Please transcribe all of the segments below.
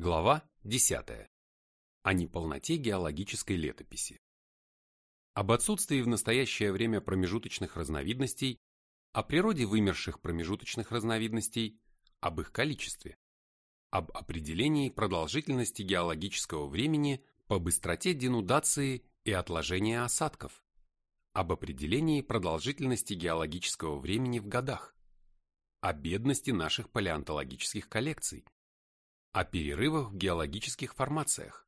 Глава 10. О неполноте геологической летописи. Об отсутствии в настоящее время промежуточных разновидностей, о природе вымерших промежуточных разновидностей, об их количестве, об определении продолжительности геологического времени по быстроте денудации и отложения осадков, об определении продолжительности геологического времени в годах, о бедности наших палеонтологических коллекций, о перерывах в геологических формациях,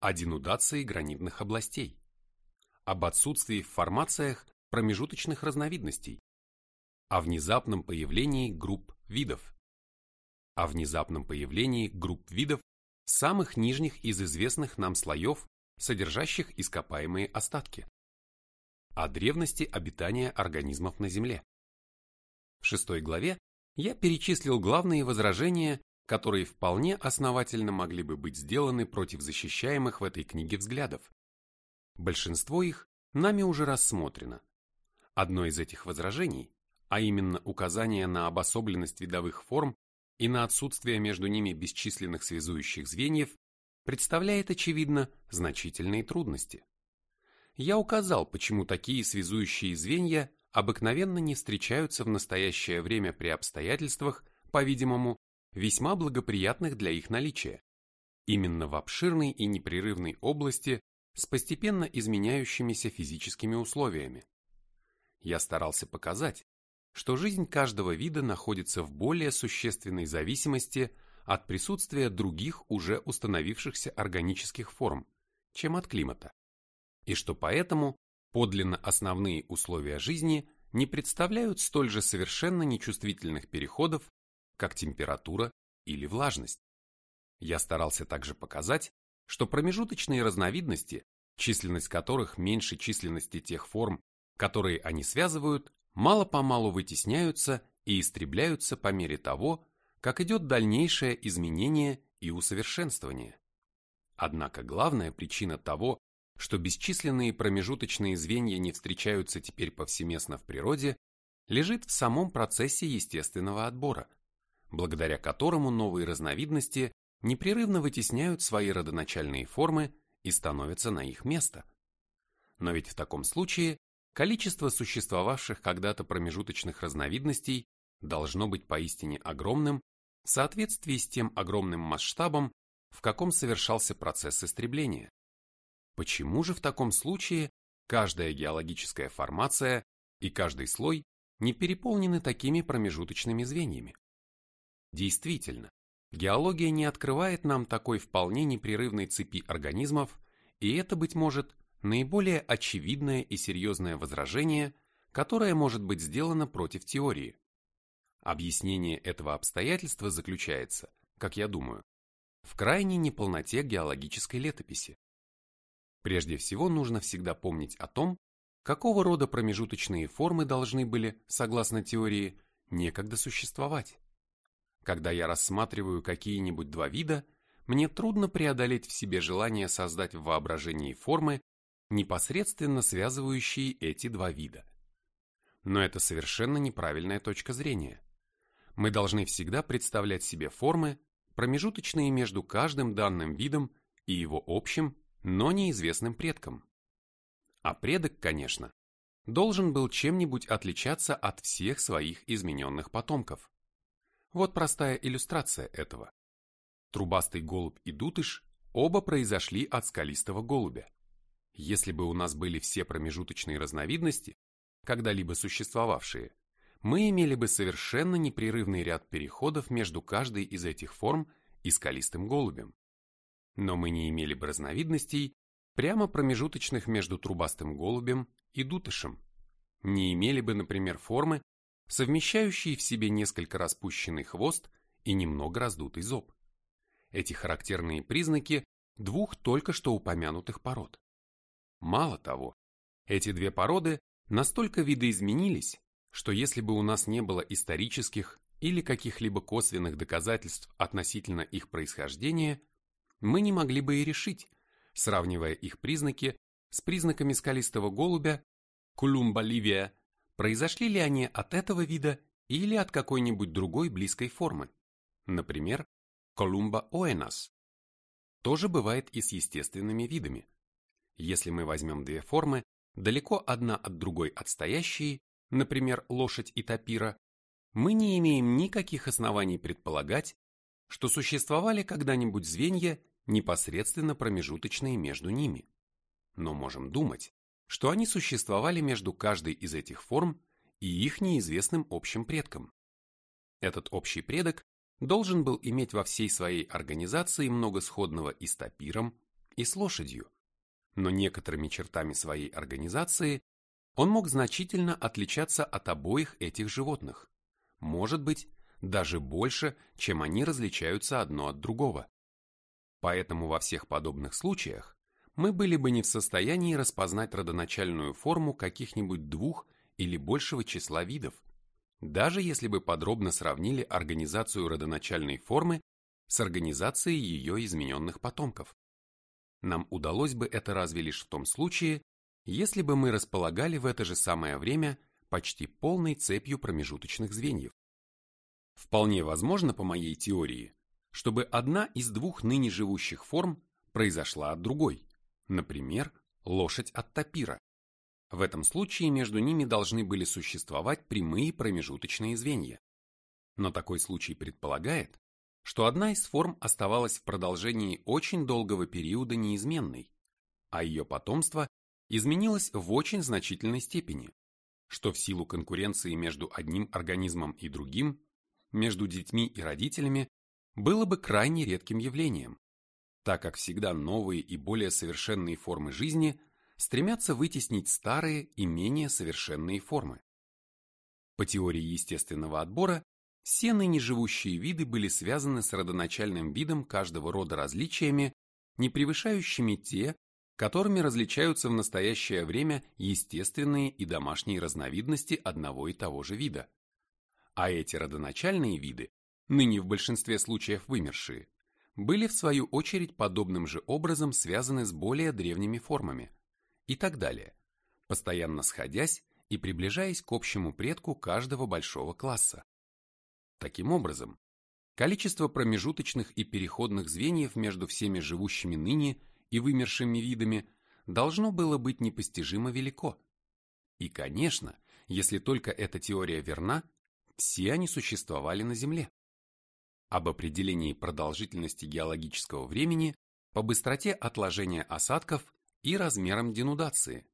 о денудации гранитных областей, об отсутствии в формациях промежуточных разновидностей, о внезапном появлении групп видов, о внезапном появлении групп видов самых нижних из известных нам слоев, содержащих ископаемые остатки, о древности обитания организмов на Земле. В шестой главе я перечислил главные возражения которые вполне основательно могли бы быть сделаны против защищаемых в этой книге взглядов. Большинство их нами уже рассмотрено. Одно из этих возражений, а именно указание на обособленность видовых форм и на отсутствие между ними бесчисленных связующих звеньев, представляет, очевидно, значительные трудности. Я указал, почему такие связующие звенья обыкновенно не встречаются в настоящее время при обстоятельствах, по-видимому, весьма благоприятных для их наличия. Именно в обширной и непрерывной области с постепенно изменяющимися физическими условиями. Я старался показать, что жизнь каждого вида находится в более существенной зависимости от присутствия других уже установившихся органических форм, чем от климата, и что поэтому подлинно основные условия жизни не представляют столь же совершенно нечувствительных переходов как температура или влажность. Я старался также показать, что промежуточные разновидности, численность которых меньше численности тех форм, которые они связывают, мало-помалу вытесняются и истребляются по мере того, как идет дальнейшее изменение и усовершенствование. Однако главная причина того, что бесчисленные промежуточные звенья не встречаются теперь повсеместно в природе, лежит в самом процессе естественного отбора – благодаря которому новые разновидности непрерывно вытесняют свои родоначальные формы и становятся на их место. Но ведь в таком случае количество существовавших когда-то промежуточных разновидностей должно быть поистине огромным в соответствии с тем огромным масштабом, в каком совершался процесс истребления. Почему же в таком случае каждая геологическая формация и каждый слой не переполнены такими промежуточными звеньями? Действительно, геология не открывает нам такой вполне непрерывной цепи организмов, и это, быть может, наиболее очевидное и серьезное возражение, которое может быть сделано против теории. Объяснение этого обстоятельства заключается, как я думаю, в крайней неполноте геологической летописи. Прежде всего нужно всегда помнить о том, какого рода промежуточные формы должны были, согласно теории, некогда существовать. Когда я рассматриваю какие-нибудь два вида, мне трудно преодолеть в себе желание создать в воображении формы, непосредственно связывающие эти два вида. Но это совершенно неправильная точка зрения. Мы должны всегда представлять себе формы, промежуточные между каждым данным видом и его общим, но неизвестным предком. А предок, конечно, должен был чем-нибудь отличаться от всех своих измененных потомков. Вот простая иллюстрация этого. Трубастый голубь и дутыш оба произошли от скалистого голубя. Если бы у нас были все промежуточные разновидности, когда-либо существовавшие, мы имели бы совершенно непрерывный ряд переходов между каждой из этих форм и скалистым голубем. Но мы не имели бы разновидностей, прямо промежуточных между трубастым голубем и дутышем. Не имели бы, например, формы, совмещающие в себе несколько распущенный хвост и немного раздутый зоб. Эти характерные признаки двух только что упомянутых пород. Мало того, эти две породы настолько видоизменились, что если бы у нас не было исторических или каких-либо косвенных доказательств относительно их происхождения, мы не могли бы и решить, сравнивая их признаки с признаками скалистого голубя, Кулумба ливия Произошли ли они от этого вида или от какой-нибудь другой близкой формы? Например, Columba oenas, тоже бывает и с естественными видами. Если мы возьмем две формы, далеко одна от другой отстоящие, например, лошадь и тапира, мы не имеем никаких оснований предполагать, что существовали когда-нибудь звенья, непосредственно промежуточные между ними. Но можем думать, что они существовали между каждой из этих форм и их неизвестным общим предком. Этот общий предок должен был иметь во всей своей организации много сходного и с тапиром, и с лошадью, но некоторыми чертами своей организации он мог значительно отличаться от обоих этих животных, может быть, даже больше, чем они различаются одно от другого. Поэтому во всех подобных случаях мы были бы не в состоянии распознать родоначальную форму каких-нибудь двух или большего числа видов, даже если бы подробно сравнили организацию родоначальной формы с организацией ее измененных потомков. Нам удалось бы это разве лишь в том случае, если бы мы располагали в это же самое время почти полной цепью промежуточных звеньев. Вполне возможно, по моей теории, чтобы одна из двух ныне живущих форм произошла от другой, например, лошадь от тапира. В этом случае между ними должны были существовать прямые промежуточные звенья. Но такой случай предполагает, что одна из форм оставалась в продолжении очень долгого периода неизменной, а ее потомство изменилось в очень значительной степени, что в силу конкуренции между одним организмом и другим, между детьми и родителями, было бы крайне редким явлением, так как всегда новые и более совершенные формы жизни стремятся вытеснить старые и менее совершенные формы. По теории естественного отбора, все ныне живущие виды были связаны с родоначальным видом каждого рода различиями, не превышающими те, которыми различаются в настоящее время естественные и домашние разновидности одного и того же вида. А эти родоначальные виды, ныне в большинстве случаев вымершие, были в свою очередь подобным же образом связаны с более древними формами, и так далее, постоянно сходясь и приближаясь к общему предку каждого большого класса. Таким образом, количество промежуточных и переходных звеньев между всеми живущими ныне и вымершими видами должно было быть непостижимо велико. И, конечно, если только эта теория верна, все они существовали на Земле. Об определении продолжительности геологического времени по быстроте отложения осадков и размером денудации.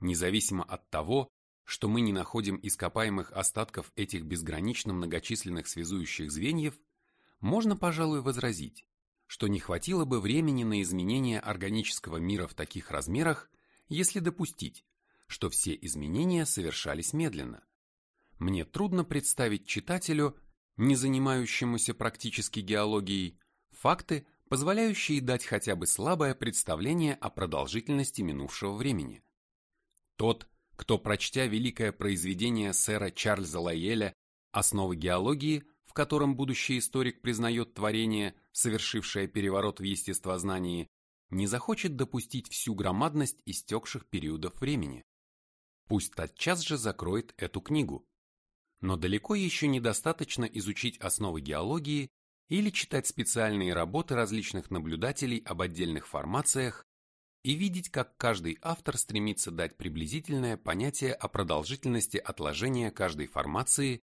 Независимо от того, что мы не находим ископаемых остатков этих безгранично многочисленных связующих звеньев, можно, пожалуй, возразить, что не хватило бы времени на изменение органического мира в таких размерах, если допустить, что все изменения совершались медленно. Мне трудно представить читателю, не занимающемуся практически геологией, факты, позволяющие дать хотя бы слабое представление о продолжительности минувшего времени. Тот, кто, прочтя великое произведение сэра Чарльза Лайеля «Основы геологии», в котором будущий историк признает творение, совершившее переворот в естествознании, не захочет допустить всю громадность истекших периодов времени. Пусть тотчас же закроет эту книгу. Но далеко еще недостаточно изучить основы геологии или читать специальные работы различных наблюдателей об отдельных формациях и видеть, как каждый автор стремится дать приблизительное понятие о продолжительности отложения каждой формации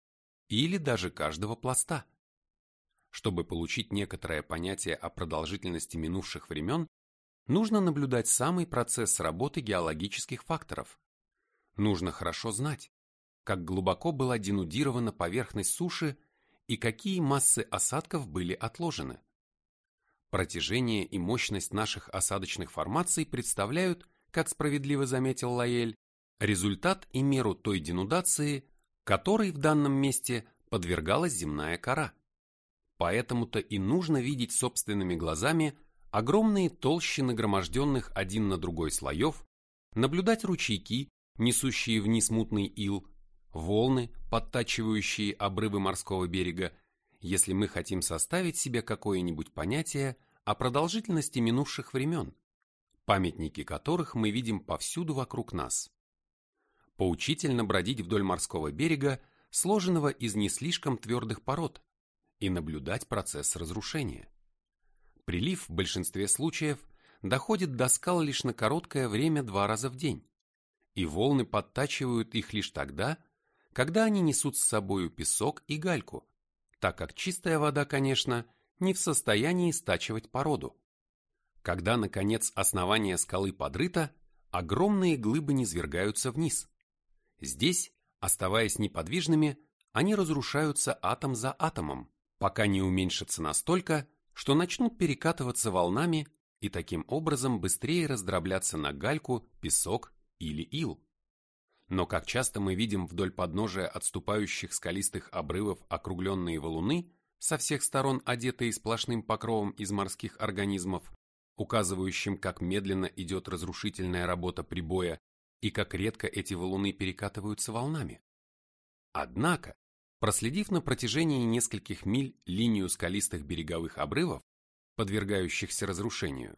или даже каждого пласта. Чтобы получить некоторое понятие о продолжительности минувших времен, нужно наблюдать самый процесс работы геологических факторов. Нужно хорошо знать, как глубоко была денудирована поверхность суши и какие массы осадков были отложены. Протяжение и мощность наших осадочных формаций представляют, как справедливо заметил Лаэль, результат и меру той денудации, которой в данном месте подвергалась земная кора. Поэтому-то и нужно видеть собственными глазами огромные толщи нагроможденных один на другой слоев, наблюдать ручейки, несущие вниз мутный ил, волны, подтачивающие обрывы морского берега, если мы хотим составить себе какое-нибудь понятие о продолжительности минувших времен, памятники которых мы видим повсюду вокруг нас. Поучительно бродить вдоль морского берега, сложенного из не слишком твердых пород, и наблюдать процесс разрушения. Прилив в большинстве случаев доходит до скал лишь на короткое время два раза в день, и волны подтачивают их лишь тогда, когда они несут с собою песок и гальку, так как чистая вода, конечно, не в состоянии стачивать породу. Когда, наконец, основание скалы подрыто, огромные глыбы низвергаются вниз. Здесь, оставаясь неподвижными, они разрушаются атом за атомом, пока не уменьшатся настолько, что начнут перекатываться волнами и таким образом быстрее раздробляться на гальку, песок или ил. Но как часто мы видим вдоль подножия отступающих скалистых обрывов округленные валуны, со всех сторон одетые сплошным покровом из морских организмов, указывающим, как медленно идет разрушительная работа прибоя и как редко эти валуны перекатываются волнами. Однако, проследив на протяжении нескольких миль линию скалистых береговых обрывов, подвергающихся разрушению,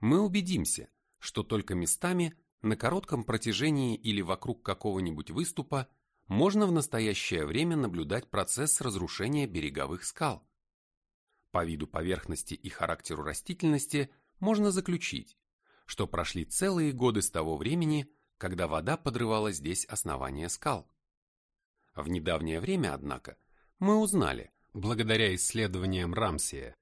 мы убедимся, что только местами на коротком протяжении или вокруг какого-нибудь выступа можно в настоящее время наблюдать процесс разрушения береговых скал. По виду поверхности и характеру растительности можно заключить, что прошли целые годы с того времени, когда вода подрывала здесь основание скал. В недавнее время, однако, мы узнали, благодаря исследованиям Рамсия,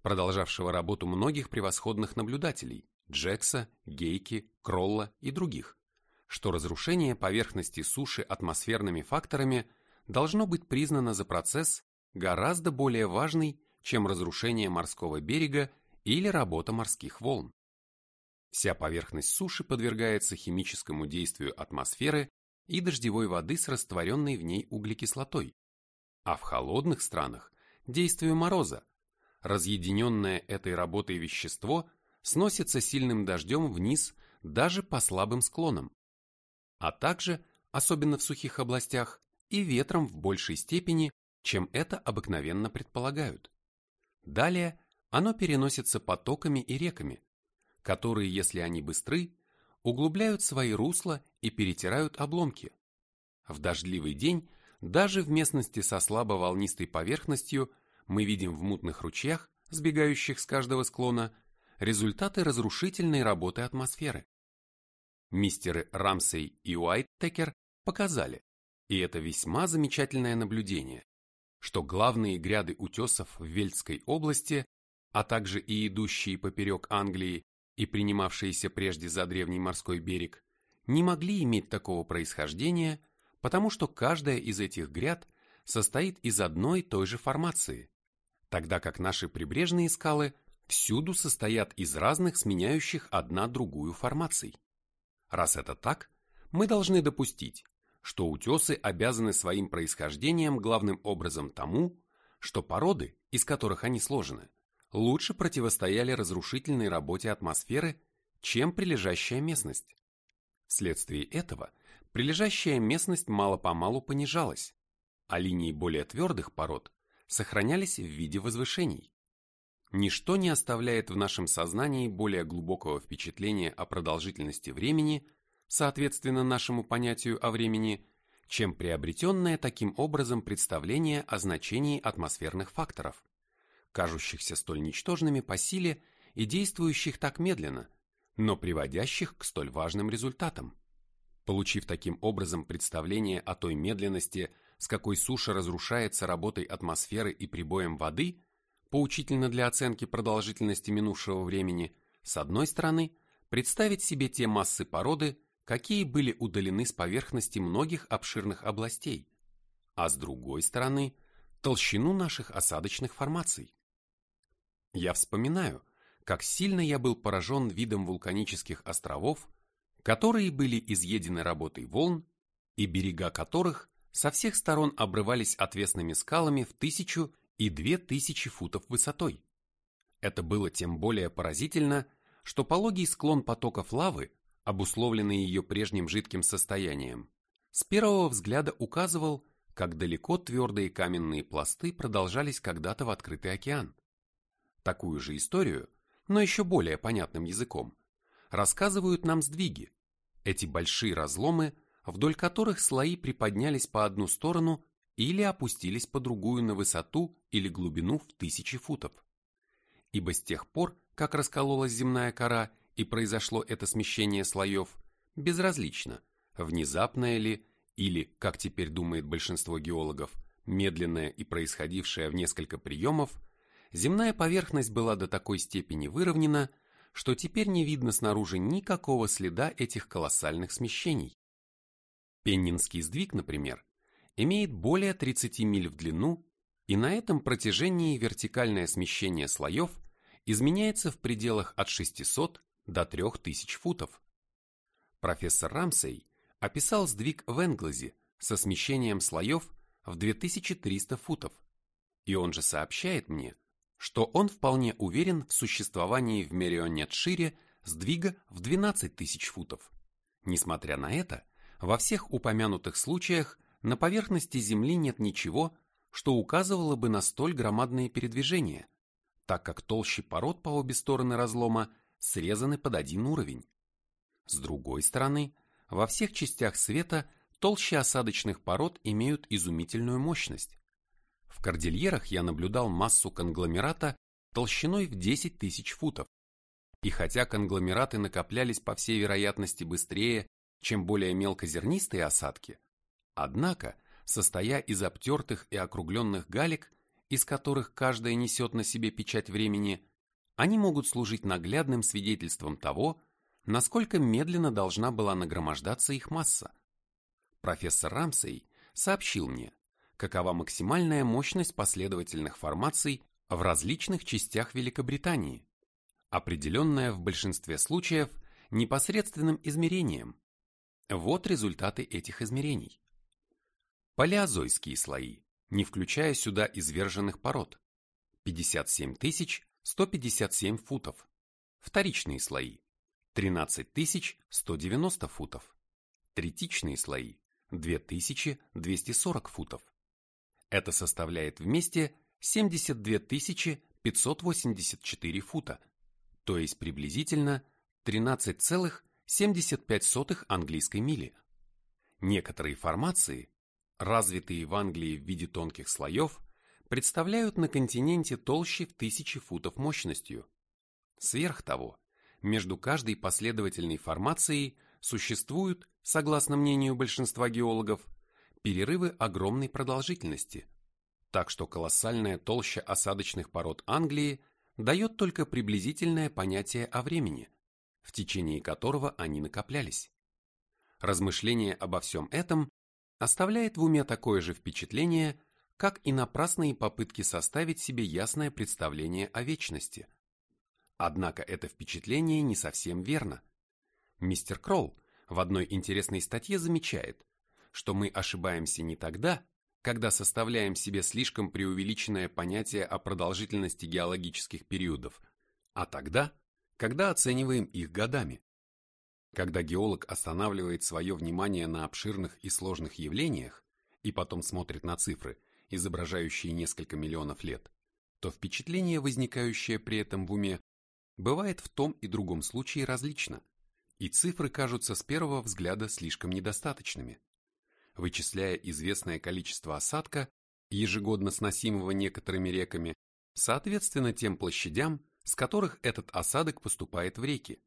продолжавшего работу многих превосходных наблюдателей, Джекса, Гейки, Кролла и других, что разрушение поверхности суши атмосферными факторами должно быть признано за процесс гораздо более важный, чем разрушение морского берега или работа морских волн. Вся поверхность суши подвергается химическому действию атмосферы и дождевой воды с растворенной в ней углекислотой, а в холодных странах – действию мороза. Разъединенное этой работой вещество сносится сильным дождем вниз даже по слабым склонам, а также, особенно в сухих областях, и ветром в большей степени, чем это обыкновенно предполагают. Далее оно переносится потоками и реками, которые, если они быстры, углубляют свои русла и перетирают обломки. В дождливый день даже в местности со слабо волнистой поверхностью мы видим в мутных ручьях, сбегающих с каждого склона, результаты разрушительной работы атмосферы. Мистеры Рамсей и Уайттекер показали, и это весьма замечательное наблюдение, что главные гряды утесов в Вельтской области, а также и идущие поперек Англии и принимавшиеся прежде за древний морской берег, не могли иметь такого происхождения, потому что каждая из этих гряд состоит из одной и той же формации, тогда как наши прибрежные скалы всюду состоят из разных сменяющих одна другую формаций. Раз это так, мы должны допустить, что утесы обязаны своим происхождением главным образом тому, что породы, из которых они сложены, лучше противостояли разрушительной работе атмосферы, чем прилежащая местность. Вследствие этого прилежащая местность мало-помалу понижалась, а линии более твердых пород сохранялись в виде возвышений. Ничто не оставляет в нашем сознании более глубокого впечатления о продолжительности времени, соответственно нашему понятию о времени, чем приобретенное таким образом представление о значении атмосферных факторов кажущихся столь ничтожными по силе и действующих так медленно, но приводящих к столь важным результатам. Получив таким образом представление о той медленности, с какой суша разрушается работой атмосферы и прибоем воды, поучительно для оценки продолжительности минувшего времени, с одной стороны, представить себе те массы породы, какие были удалены с поверхности многих обширных областей, а с другой стороны, толщину наших осадочных формаций. Я вспоминаю, как сильно я был поражен видом вулканических островов, которые были изъедены работой волн и берега которых со всех сторон обрывались отвесными скалами в тысячу и две тысячи футов высотой. Это было тем более поразительно, что пологий склон потоков лавы, обусловленный ее прежним жидким состоянием, с первого взгляда указывал, как далеко твердые каменные пласты продолжались когда-то в открытый океан. Такую же историю, но еще более понятным языком, рассказывают нам сдвиги, эти большие разломы, вдоль которых слои приподнялись по одну сторону или опустились по другую на высоту или глубину в тысячи футов. Ибо с тех пор, как раскололась земная кора и произошло это смещение слоев, безразлично, внезапное ли или, как теперь думает большинство геологов, медленное и происходившее в несколько приемов, земная поверхность была до такой степени выровнена, что теперь не видно снаружи никакого следа этих колоссальных смещений. Пеннинский сдвиг, например, имеет более 30 миль в длину, и на этом протяжении вертикальное смещение слоев изменяется в пределах от 600 до 3000 футов. Профессор Рамсей описал сдвиг в Энглазе со смещением слоев в 2300 футов, и он же сообщает мне, что он вполне уверен в существовании в Мерионетшире сдвига в 12 тысяч футов. Несмотря на это, во всех упомянутых случаях на поверхности Земли нет ничего, что указывало бы на столь громадные передвижения, так как толщи пород по обе стороны разлома срезаны под один уровень. С другой стороны, во всех частях света толщи осадочных пород имеют изумительную мощность. В кордильерах я наблюдал массу конгломерата толщиной в 10 тысяч футов. И хотя конгломераты накоплялись по всей вероятности быстрее, чем более мелкозернистые осадки, однако, состоя из обтертых и округленных галек, из которых каждая несет на себе печать времени, они могут служить наглядным свидетельством того, насколько медленно должна была нагромождаться их масса. Профессор Рамсей сообщил мне, какова максимальная мощность последовательных формаций в различных частях Великобритании, определенная в большинстве случаев непосредственным измерением. Вот результаты этих измерений. Палеозойские слои, не включая сюда изверженных пород, 57 157 футов. Вторичные слои, 13 190 футов. Третичные слои, 2240 футов. Это составляет вместе 72 584 фута, то есть приблизительно 13,75 английской мили. Некоторые формации, развитые в Англии в виде тонких слоев, представляют на континенте толще в тысячи футов мощностью. Сверх того, между каждой последовательной формацией существуют, согласно мнению большинства геологов, перерывы огромной продолжительности, так что колоссальная толща осадочных пород Англии дает только приблизительное понятие о времени, в течение которого они накоплялись. Размышление обо всем этом оставляет в уме такое же впечатление, как и напрасные попытки составить себе ясное представление о вечности. Однако это впечатление не совсем верно. Мистер Кролл в одной интересной статье замечает, что мы ошибаемся не тогда, когда составляем себе слишком преувеличенное понятие о продолжительности геологических периодов, а тогда, когда оцениваем их годами. Когда геолог останавливает свое внимание на обширных и сложных явлениях и потом смотрит на цифры, изображающие несколько миллионов лет, то впечатление, возникающее при этом в уме, бывает в том и другом случае различно, и цифры кажутся с первого взгляда слишком недостаточными вычисляя известное количество осадка, ежегодно сносимого некоторыми реками, соответственно тем площадям, с которых этот осадок поступает в реки.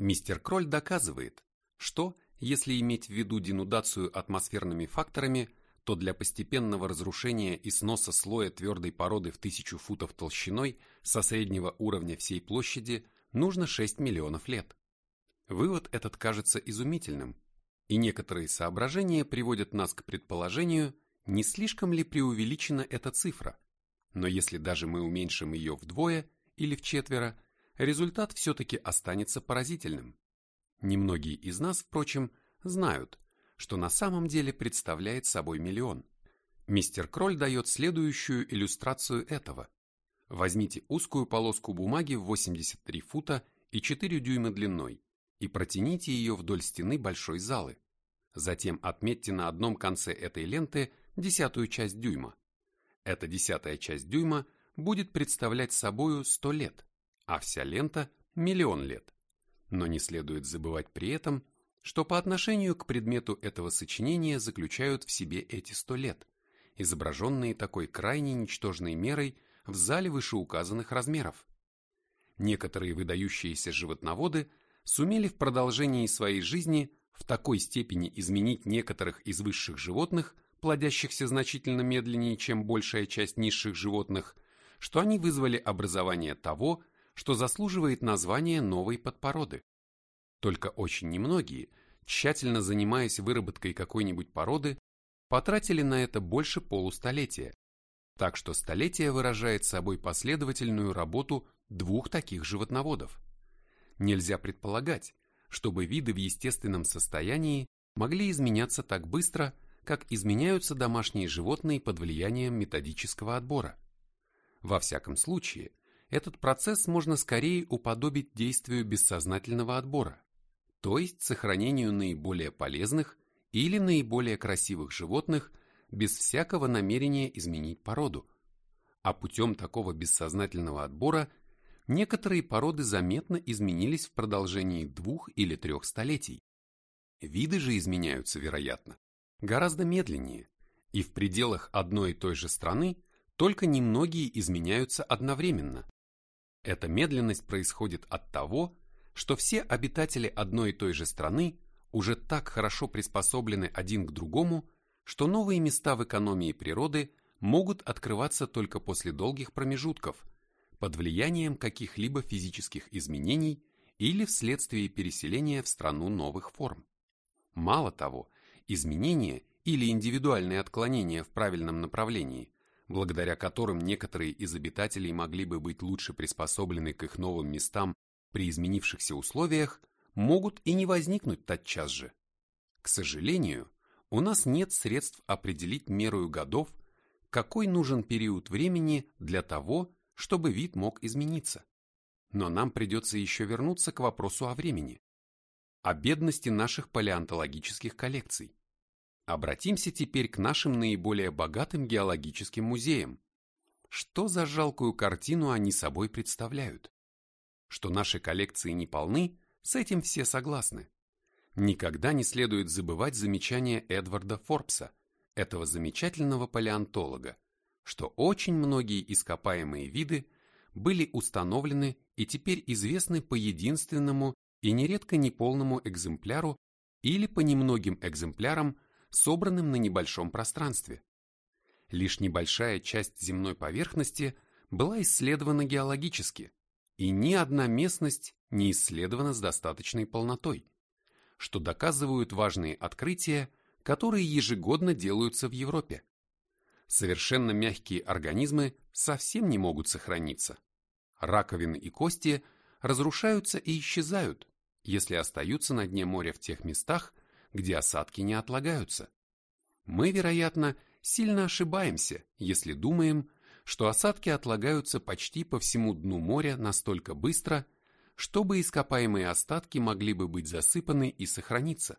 Мистер Кроль доказывает, что, если иметь в виду денудацию атмосферными факторами, то для постепенного разрушения и сноса слоя твердой породы в тысячу футов толщиной со среднего уровня всей площади нужно 6 миллионов лет. Вывод этот кажется изумительным, и некоторые соображения приводят нас к предположению, не слишком ли преувеличена эта цифра. Но если даже мы уменьшим ее вдвое или в четверо, результат все-таки останется поразительным. Немногие из нас, впрочем, знают, что на самом деле представляет собой миллион. Мистер Кроль дает следующую иллюстрацию этого. Возьмите узкую полоску бумаги в 83 фута и 4 дюйма длиной и протяните ее вдоль стены большой залы. Затем отметьте на одном конце этой ленты десятую часть дюйма. Эта десятая часть дюйма будет представлять собою 100 лет, а вся лента – миллион лет. Но не следует забывать при этом, что по отношению к предмету этого сочинения заключают в себе эти 100 лет, изображенные такой крайне ничтожной мерой в зале вышеуказанных размеров. Некоторые выдающиеся животноводы сумели в продолжении своей жизни в такой степени изменить некоторых из высших животных, плодящихся значительно медленнее, чем большая часть низших животных, что они вызвали образование того, что заслуживает названия новой подпороды. Только очень немногие, тщательно занимаясь выработкой какой-нибудь породы, потратили на это больше полустолетия. Так что столетие выражает собой последовательную работу двух таких животноводов. Нельзя предполагать, чтобы виды в естественном состоянии могли изменяться так быстро, как изменяются домашние животные под влиянием методического отбора. Во всяком случае, этот процесс можно скорее уподобить действию бессознательного отбора, то есть сохранению наиболее полезных или наиболее красивых животных без всякого намерения изменить породу. А путем такого бессознательного отбора некоторые породы заметно изменились в продолжении двух или трех столетий. Виды же изменяются, вероятно, гораздо медленнее, и в пределах одной и той же страны только немногие изменяются одновременно. Эта медленность происходит от того, что все обитатели одной и той же страны уже так хорошо приспособлены один к другому, что новые места в экономии природы могут открываться только после долгих промежутков, под влиянием каких-либо физических изменений или вследствие переселения в страну новых форм. Мало того, изменения или индивидуальные отклонения в правильном направлении, благодаря которым некоторые из обитателей могли бы быть лучше приспособлены к их новым местам при изменившихся условиях, могут и не возникнуть тотчас же. К сожалению, у нас нет средств определить мерою годов, какой нужен период времени для того, чтобы вид мог измениться. Но нам придется еще вернуться к вопросу о времени, о бедности наших палеонтологических коллекций. Обратимся теперь к нашим наиболее богатым геологическим музеям. Что за жалкую картину они собой представляют? Что наши коллекции не полны, с этим все согласны. Никогда не следует забывать замечание Эдварда Форбса, этого замечательного палеонтолога, что очень многие ископаемые виды были установлены и теперь известны по единственному и нередко неполному экземпляру или по немногим экземплярам, собранным на небольшом пространстве. Лишь небольшая часть земной поверхности была исследована геологически, и ни одна местность не исследована с достаточной полнотой, что доказывают важные открытия, которые ежегодно делаются в Европе. Совершенно мягкие организмы совсем не могут сохраниться. Раковины и кости разрушаются и исчезают, если остаются на дне моря в тех местах, где осадки не отлагаются. Мы, вероятно, сильно ошибаемся, если думаем, что осадки отлагаются почти по всему дну моря настолько быстро, чтобы ископаемые остатки могли бы быть засыпаны и сохраниться.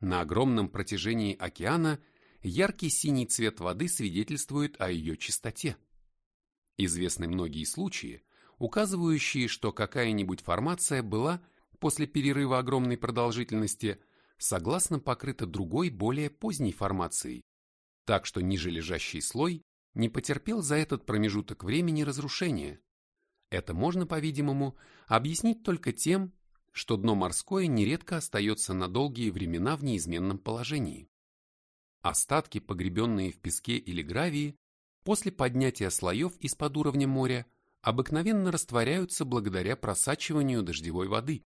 На огромном протяжении океана яркий синий цвет воды свидетельствует о ее чистоте. Известны многие случаи, указывающие, что какая-нибудь формация была после перерыва огромной продолжительности согласно покрыта другой более поздней формацией, так что ниже лежащий слой не потерпел за этот промежуток времени разрушения. Это можно, по-видимому, объяснить только тем, что дно морское нередко остается на долгие времена в неизменном положении. Остатки, погребенные в песке или гравии, после поднятия слоев из-под уровня моря, обыкновенно растворяются благодаря просачиванию дождевой воды,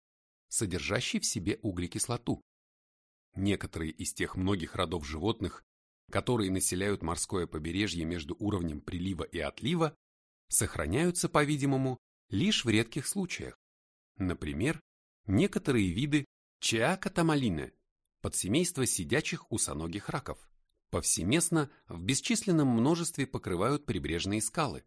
содержащей в себе углекислоту. Некоторые из тех многих родов животных, которые населяют морское побережье между уровнем прилива и отлива, сохраняются, по-видимому, лишь в редких случаях. Например, некоторые виды чиакатамалины, подсемейства сидячих усоногих раков, повсеместно в бесчисленном множестве покрывают прибрежные скалы.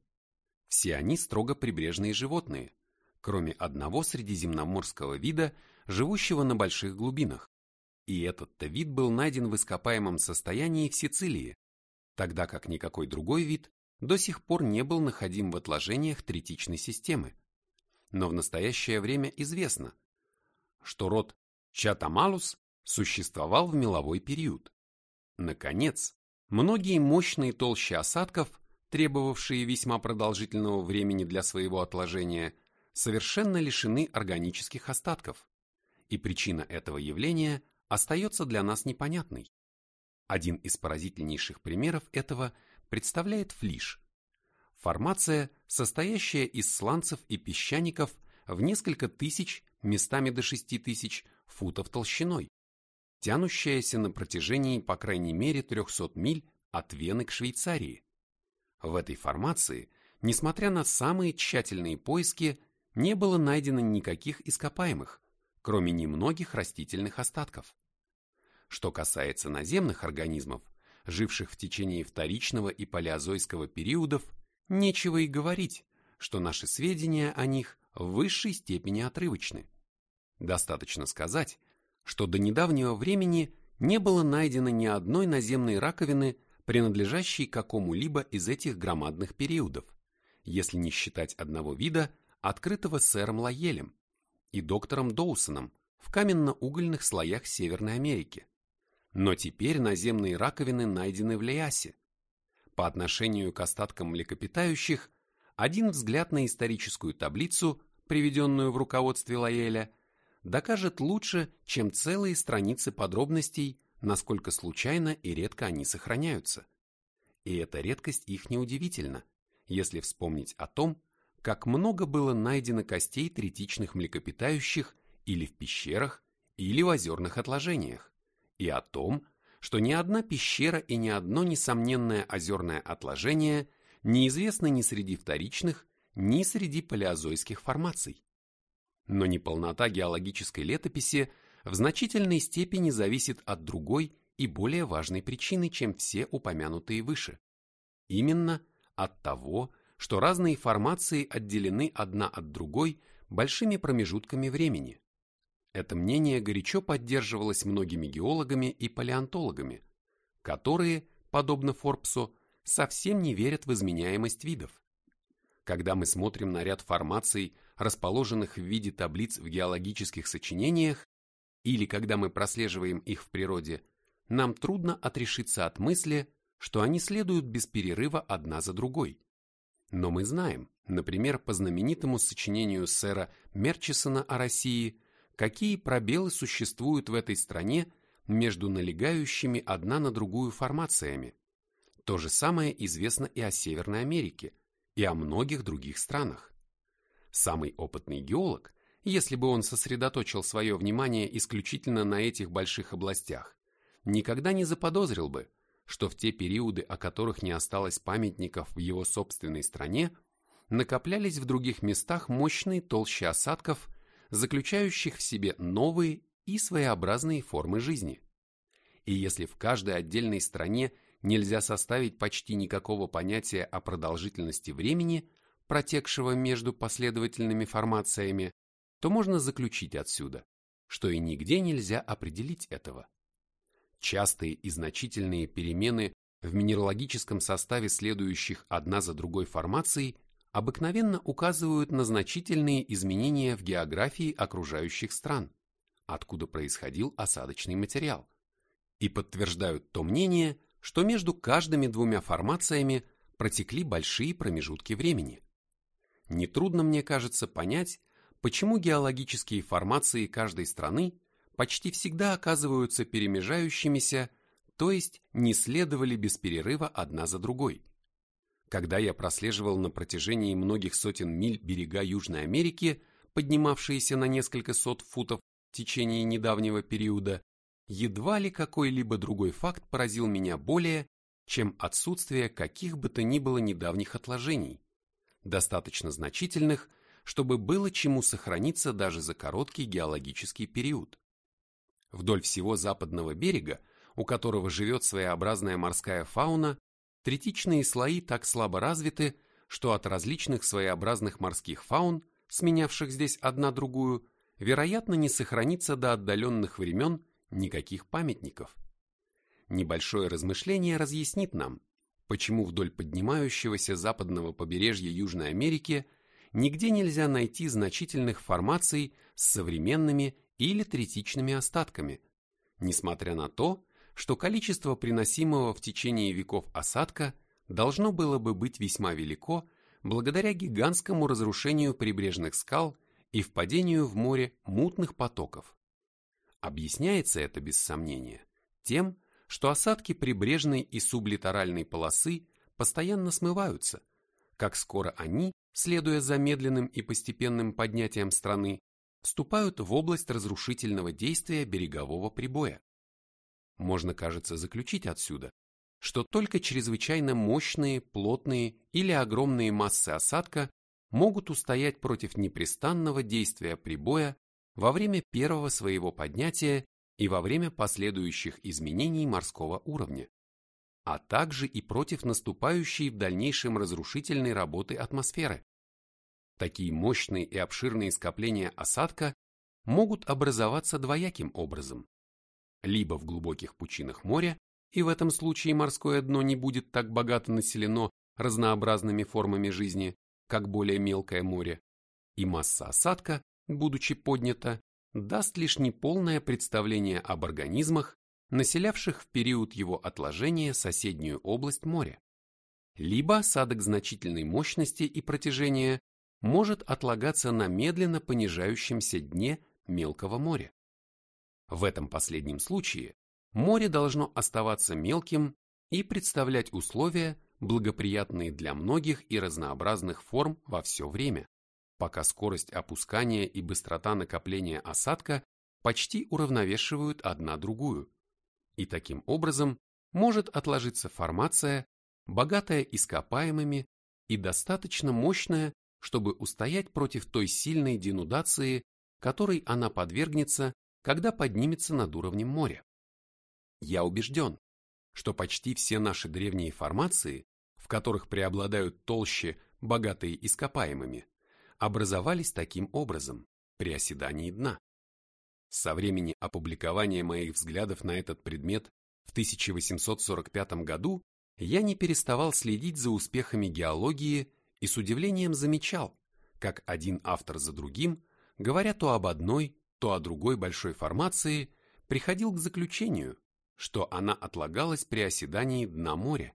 Все они строго прибрежные животные, кроме одного средиземноморского вида, живущего на больших глубинах. И этот-то вид был найден в ископаемом состоянии в Сицилии, тогда как никакой другой вид до сих пор не был находим в отложениях третичной системы. Но в настоящее время известно, что род Чатамалус существовал в меловой период. Наконец, Многие мощные толщи осадков, требовавшие весьма продолжительного времени для своего отложения, совершенно лишены органических остатков, и причина этого явления остается для нас непонятной. Один из поразительнейших примеров этого представляет флиш. Формация, состоящая из сланцев и песчаников в несколько тысяч, местами до шести тысяч футов толщиной, тянущаяся на протяжении по крайней мере 300 миль от Вены к Швейцарии. В этой формации, несмотря на самые тщательные поиски, не было найдено никаких ископаемых, кроме немногих растительных остатков. Что касается наземных организмов, живших в течение вторичного и палеозойского периодов, нечего и говорить, что наши сведения о них в высшей степени отрывочны. Достаточно сказать, что до недавнего времени не было найдено ни одной наземной раковины, принадлежащей какому-либо из этих громадных периодов, если не считать одного вида, открытого сэром Лаелем и доктором Доусоном в каменно-угольных слоях Северной Америки. Но теперь наземные раковины найдены в Леасе. По отношению к остаткам млекопитающих, один взгляд на историческую таблицу, приведенную в руководстве Лаэля, докажет лучше, чем целые страницы подробностей, насколько случайно и редко они сохраняются. И эта редкость их неудивительна, если вспомнить о том, как много было найдено костей третичных млекопитающих или в пещерах, или в озерных отложениях и о том, что ни одна пещера и ни одно несомненное озерное отложение неизвестны ни среди вторичных, ни среди палеозойских формаций. Но неполнота геологической летописи в значительной степени зависит от другой и более важной причины, чем все упомянутые выше. Именно от того, что разные формации отделены одна от другой большими промежутками времени, это мнение горячо поддерживалось многими геологами и палеонтологами, которые, подобно Форбсу, совсем не верят в изменяемость видов. Когда мы смотрим на ряд формаций, расположенных в виде таблиц в геологических сочинениях, или когда мы прослеживаем их в природе, нам трудно отрешиться от мысли, что они следуют без перерыва одна за другой. Но мы знаем, например, по знаменитому сочинению сэра Мерчисона о России – какие пробелы существуют в этой стране между налегающими одна на другую формациями. То же самое известно и о Северной Америке, и о многих других странах. Самый опытный геолог, если бы он сосредоточил свое внимание исключительно на этих больших областях, никогда не заподозрил бы, что в те периоды, о которых не осталось памятников в его собственной стране, накоплялись в других местах мощные толщи осадков заключающих в себе новые и своеобразные формы жизни. И если в каждой отдельной стране нельзя составить почти никакого понятия о продолжительности времени, протекшего между последовательными формациями, то можно заключить отсюда, что и нигде нельзя определить этого. Частые и значительные перемены в минералогическом составе следующих одна за другой формаций обыкновенно указывают на значительные изменения в географии окружающих стран, откуда происходил осадочный материал, и подтверждают то мнение, что между каждыми двумя формациями протекли большие промежутки времени. Нетрудно, мне кажется, понять, почему геологические формации каждой страны почти всегда оказываются перемежающимися, то есть не следовали без перерыва одна за другой. Когда я прослеживал на протяжении многих сотен миль берега Южной Америки, поднимавшиеся на несколько сот футов в течение недавнего периода, едва ли какой-либо другой факт поразил меня более, чем отсутствие каких бы то ни было недавних отложений, достаточно значительных, чтобы было чему сохраниться даже за короткий геологический период. Вдоль всего западного берега, у которого живет своеобразная морская фауна, Третичные слои так слабо развиты, что от различных своеобразных морских фаун, сменявших здесь одна другую, вероятно, не сохранится до отдаленных времен никаких памятников. Небольшое размышление разъяснит нам, почему вдоль поднимающегося западного побережья Южной Америки нигде нельзя найти значительных формаций с современными или третичными остатками, несмотря на то, что количество приносимого в течение веков осадка должно было бы быть весьма велико благодаря гигантскому разрушению прибрежных скал и впадению в море мутных потоков. Объясняется это без сомнения тем, что осадки прибрежной и сублиторальной полосы постоянно смываются, как скоро они, следуя за медленным и постепенным поднятием страны, вступают в область разрушительного действия берегового прибоя. Можно, кажется, заключить отсюда, что только чрезвычайно мощные, плотные или огромные массы осадка могут устоять против непрестанного действия прибоя во время первого своего поднятия и во время последующих изменений морского уровня, а также и против наступающей в дальнейшем разрушительной работы атмосферы. Такие мощные и обширные скопления осадка могут образоваться двояким образом. Либо в глубоких пучинах моря, и в этом случае морское дно не будет так богато населено разнообразными формами жизни, как более мелкое море, и масса осадка, будучи поднята, даст лишь неполное представление об организмах, населявших в период его отложения соседнюю область моря. Либо осадок значительной мощности и протяжения может отлагаться на медленно понижающемся дне мелкого моря. В этом последнем случае море должно оставаться мелким и представлять условия, благоприятные для многих и разнообразных форм во все время пока скорость опускания и быстрота накопления осадка почти уравновешивают одна другую. И таким образом может отложиться формация, богатая ископаемыми и достаточно мощная, чтобы устоять против той сильной денудации, которой она подвергнется, когда поднимется над уровнем моря. Я убежден, что почти все наши древние формации, в которых преобладают толще, богатые ископаемыми, образовались таким образом при оседании дна. Со времени опубликования моих взглядов на этот предмет в 1845 году я не переставал следить за успехами геологии и с удивлением замечал, как один автор за другим, говоря то об одной, то о другой большой формации, приходил к заключению, что она отлагалась при оседании дна моря.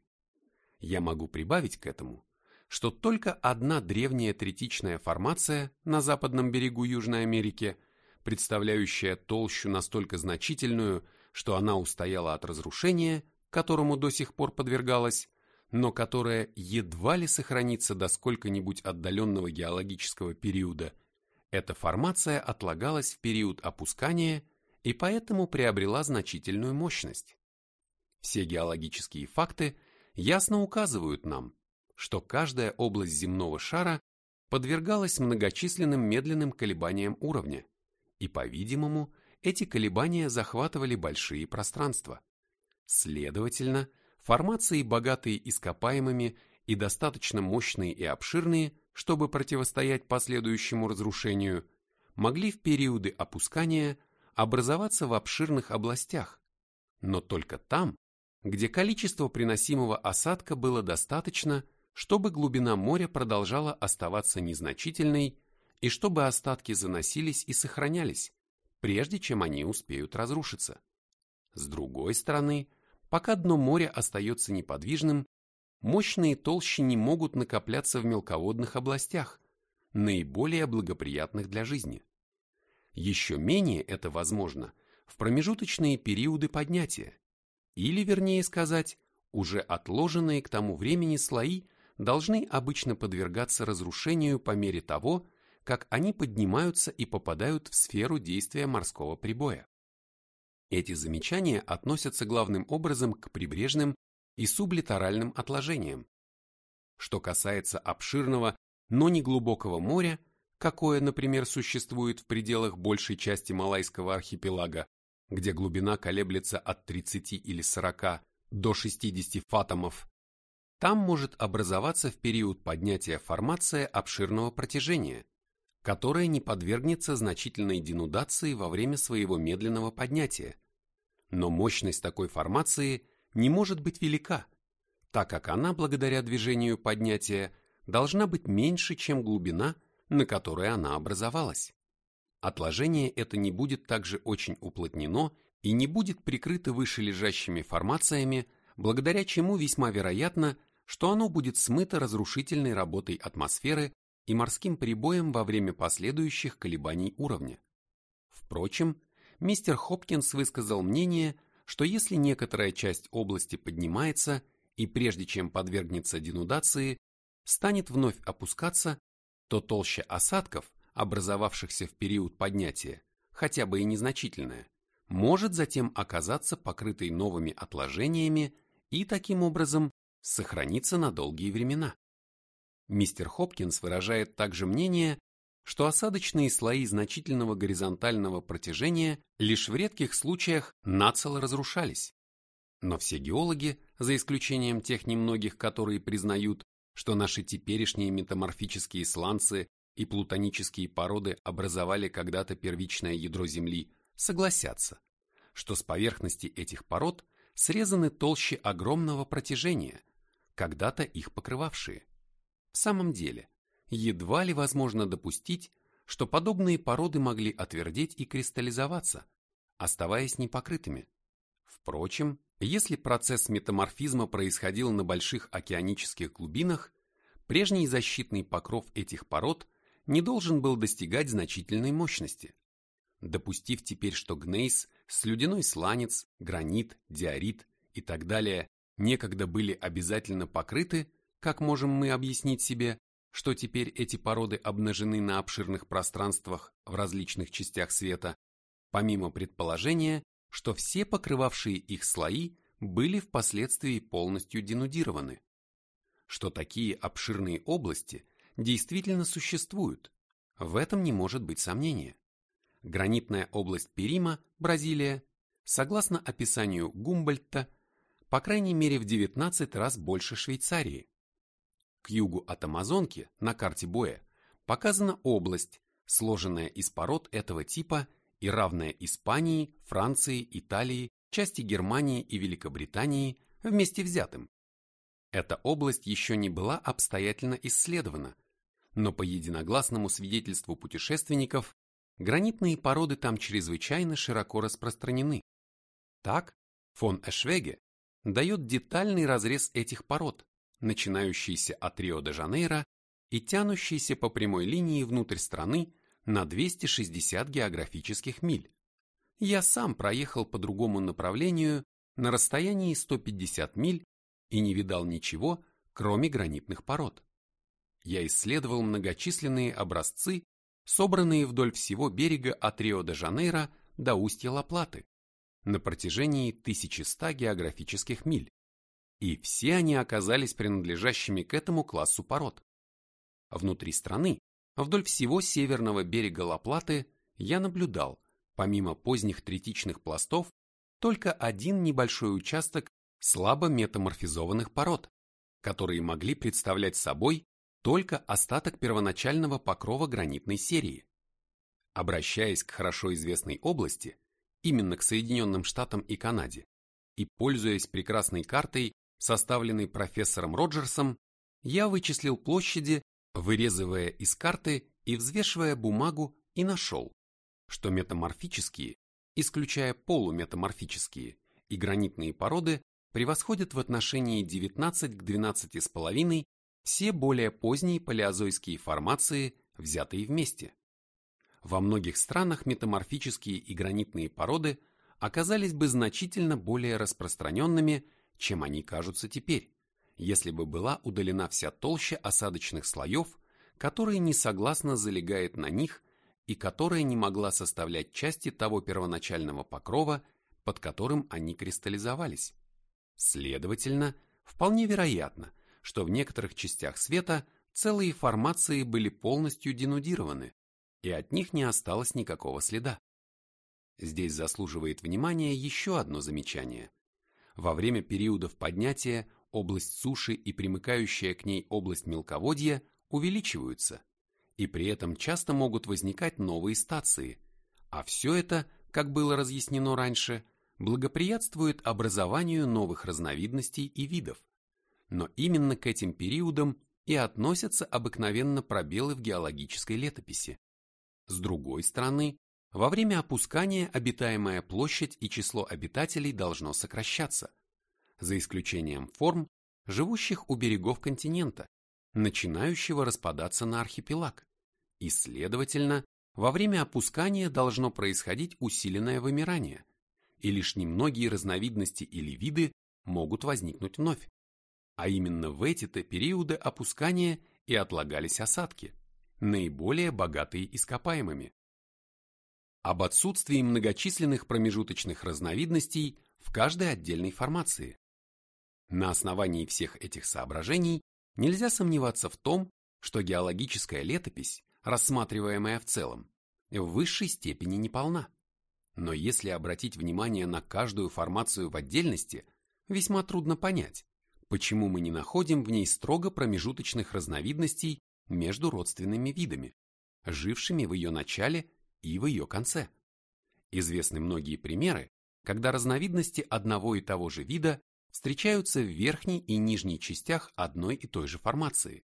Я могу прибавить к этому, что только одна древняя третичная формация на западном берегу Южной Америки, представляющая толщу настолько значительную, что она устояла от разрушения, которому до сих пор подвергалась, но которая едва ли сохранится до сколько-нибудь отдаленного геологического периода, эта формация отлагалась в период опускания и поэтому приобрела значительную мощность. Все геологические факты ясно указывают нам, что каждая область земного шара подвергалась многочисленным медленным колебаниям уровня, и, по-видимому, эти колебания захватывали большие пространства. Следовательно, формации, богатые ископаемыми и достаточно мощные и обширные, чтобы противостоять последующему разрушению, могли в периоды опускания образоваться в обширных областях, но только там, где количество приносимого осадка было достаточно, чтобы глубина моря продолжала оставаться незначительной и чтобы остатки заносились и сохранялись, прежде чем они успеют разрушиться. С другой стороны, пока дно моря остается неподвижным, мощные толщи не могут накопляться в мелководных областях, наиболее благоприятных для жизни. Еще менее это возможно в промежуточные периоды поднятия, или, вернее сказать, уже отложенные к тому времени слои должны обычно подвергаться разрушению по мере того, как они поднимаются и попадают в сферу действия морского прибоя. Эти замечания относятся главным образом к прибрежным и сублиторальным отложениям. Что касается обширного, но не глубокого моря, какое, например, существует в пределах большей части Малайского архипелага, где глубина колеблется от 30 или 40 до 60 фатомов там может образоваться в период поднятия формация обширного протяжения, которая не подвергнется значительной денудации во время своего медленного поднятия. Но мощность такой формации не может быть велика, так как она, благодаря движению поднятия, должна быть меньше, чем глубина, на которой она образовалась. Отложение это не будет также очень уплотнено и не будет прикрыто вышележащими формациями, благодаря чему весьма вероятно, что оно будет смыто разрушительной работой атмосферы и морским прибоем во время последующих колебаний уровня. Впрочем, мистер Хопкинс высказал мнение, что если некоторая часть области поднимается и прежде чем подвергнется денудации, станет вновь опускаться, то толща осадков, образовавшихся в период поднятия, хотя бы и незначительная, может затем оказаться покрытой новыми отложениями и таким образом сохраниться на долгие времена. Мистер Хопкинс выражает также мнение, что осадочные слои значительного горизонтального протяжения лишь в редких случаях нацело разрушались. Но все геологи, за исключением тех немногих, которые признают, что наши теперешние метаморфические сланцы и плутонические породы образовали когда-то первичное ядро Земли, согласятся, что с поверхности этих пород срезаны толщи огромного протяжения, когда-то их покрывавшие. В самом деле, едва ли возможно допустить, что подобные породы могли отвердеть и кристаллизоваться, оставаясь непокрытыми. Впрочем, если процесс метаморфизма происходил на больших океанических глубинах, прежний защитный покров этих пород не должен был достигать значительной мощности. Допустив теперь, что гнейс, слюдяной сланец, гранит, диорит и так далее некогда были обязательно покрыты, как можем мы объяснить себе, что теперь эти породы обнажены на обширных пространствах в различных частях света, помимо предположения, что все покрывавшие их слои были впоследствии полностью денудированы, что такие обширные области действительно существуют, в этом не может быть сомнения. Гранитная область Перима, Бразилия, согласно описанию Гумбольдта, по крайней мере в 19 раз больше Швейцарии. К югу от Амазонки на карте Боя показана область, сложенная из пород этого типа и равная Испании, Франции, Италии, части Германии и Великобритании вместе взятым. Эта область еще не была обстоятельно исследована, но по единогласному свидетельству путешественников, гранитные породы там чрезвычайно широко распространены. Так, фон Эшвеге дает детальный разрез этих пород, начинающийся от Рио-де-Жанейро и тянущийся по прямой линии внутрь страны на 260 географических миль. Я сам проехал по другому направлению на расстоянии 150 миль и не видал ничего, кроме гранитных пород. Я исследовал многочисленные образцы, собранные вдоль всего берега от Рио-де-Жанейро до устья Ла-Платы на протяжении 1100 географических миль и все они оказались принадлежащими к этому классу пород. Внутри страны, вдоль всего северного берега Ла-Платы, я наблюдал, помимо поздних третичных пластов, только один небольшой участок слабо метаморфизованных пород, которые могли представлять собой только остаток первоначального покрова гранитной серии. Обращаясь к хорошо известной области, именно к Соединенным Штатам и Канаде, и пользуясь прекрасной картой составленный профессором Роджерсом, я вычислил площади, вырезывая из карты и взвешивая бумагу, и нашел, что метаморфические, исключая полуметаморфические и гранитные породы, превосходят в отношении 19 к 12,5 все более поздние палеозойские формации, взятые вместе. Во многих странах метаморфические и гранитные породы оказались бы значительно более распространенными чем они кажутся теперь, если бы была удалена вся толща осадочных слоев, которая несогласно залегает на них и которая не могла составлять части того первоначального покрова, под которым они кристаллизовались. Следовательно, вполне вероятно, что в некоторых частях света целые формации были полностью денудированы, и от них не осталось никакого следа. Здесь заслуживает внимания еще одно замечание – во время периодов поднятия область суши и примыкающая к ней область мелководья увеличиваются, и при этом часто могут возникать новые стации, а все это, как было разъяснено раньше, благоприятствует образованию новых разновидностей и видов. Но именно к этим периодам и относятся обыкновенно пробелы в геологической летописи. С другой стороны, во время опускания обитаемая площадь и число обитателей должно сокращаться, за исключением форм, живущих у берегов континента, начинающего распадаться на архипелаг, и, следовательно, во время опускания должно происходить усиленное вымирание, и лишь немногие разновидности или виды могут возникнуть вновь. А именно в эти-то периоды опускания и отлагались осадки, наиболее богатые ископаемыми. Об отсутствии многочисленных промежуточных разновидностей в каждой отдельной формации. На основании всех этих соображений нельзя сомневаться в том, что геологическая летопись, рассматриваемая в целом, в высшей степени неполна. Но если обратить внимание на каждую формацию в отдельности, весьма трудно понять, почему мы не находим в ней строго промежуточных разновидностей между родственными видами, жившими в ее начале и в ее конце. Известны многие примеры, когда разновидности одного и того же вида встречаются в верхней и нижней частях одной и той же формации.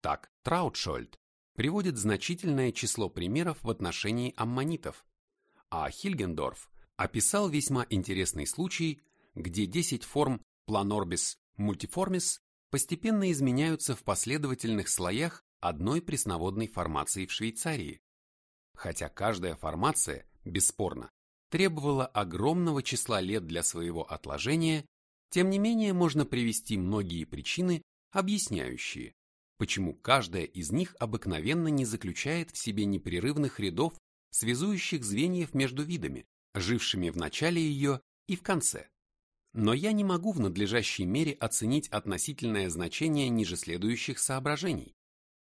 Так, Траутшольд приводит значительное число примеров в отношении аммонитов, а Хильгендорф описал весьма интересный случай, где 10 форм Planorbis multiformis постепенно изменяются в последовательных слоях одной пресноводной формации в Швейцарии. Хотя каждая формация, бесспорно, требовала огромного числа лет для своего отложения, тем не менее можно привести многие причины, объясняющие, почему каждая из них обыкновенно не заключает в себе непрерывных рядов, связующих звеньев между видами, жившими в начале ее и в конце. Но я не могу в надлежащей мере оценить относительное значение ниже следующих соображений.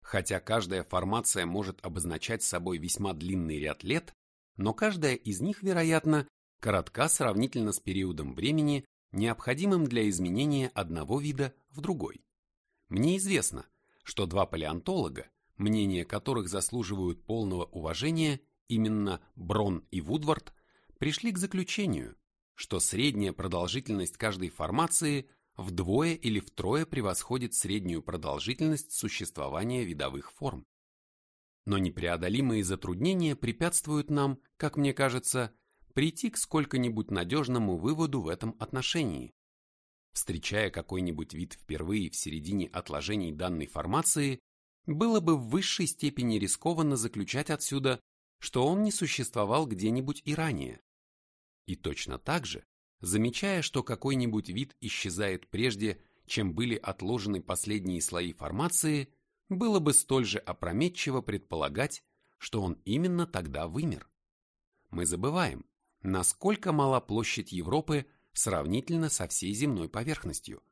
Хотя каждая формация может обозначать собой весьма длинный ряд лет, но каждая из них, вероятно, коротка сравнительно с периодом времени, необходимым для изменения одного вида в другой. Мне известно, что два палеонтолога, мнения которых заслуживают полного уважения, именно Брон и Вудвард, пришли к заключению, что средняя продолжительность каждой формации вдвое или втрое превосходит среднюю продолжительность существования видовых форм. Но непреодолимые затруднения препятствуют нам, как мне кажется, прийти к сколько-нибудь надежному выводу в этом отношении. Встречая какой-нибудь вид впервые в середине отложений данной формации, было бы в высшей степени рискованно заключать отсюда, что он не существовал где-нибудь и ранее. И точно так же, замечая, что какой-нибудь вид исчезает прежде, чем были отложены последние слои формации, было бы столь же опрометчиво предполагать, что он именно тогда вымер. Мы забываем, насколько мала площадь Европы сравнительно со всей земной поверхностью.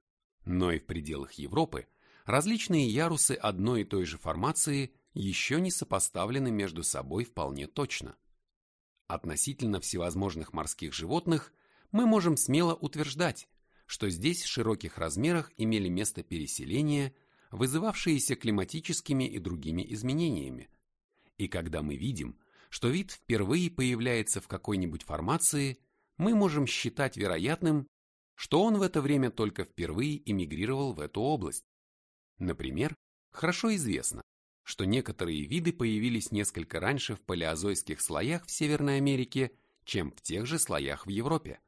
Но и в пределах Европы различные ярусы одной и той же формации еще не сопоставлены между собой вполне точно. Относительно всевозможных морских животных мы можем смело утверждать, что здесь в широких размерах имели место переселения, вызывавшиеся климатическими и другими изменениями. И когда мы видим, что вид впервые появляется в какой-нибудь формации, мы можем считать вероятным, что он в это время только впервые эмигрировал в эту область. Например, хорошо известно, что некоторые виды появились несколько раньше в палеозойских слоях в Северной Америке, чем в тех же слоях в Европе.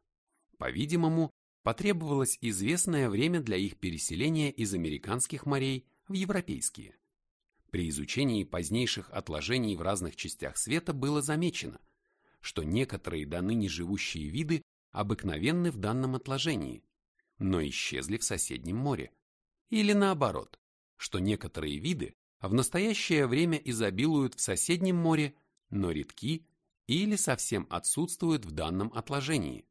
По-видимому, потребовалось известное время для их переселения из американских морей в европейские. При изучении позднейших отложений в разных частях света было замечено, что некоторые до ныне живущие виды обыкновенны в данном отложении, но исчезли в соседнем море. Или наоборот, что некоторые виды в настоящее время изобилуют в соседнем море, но редки или совсем отсутствуют в данном отложении.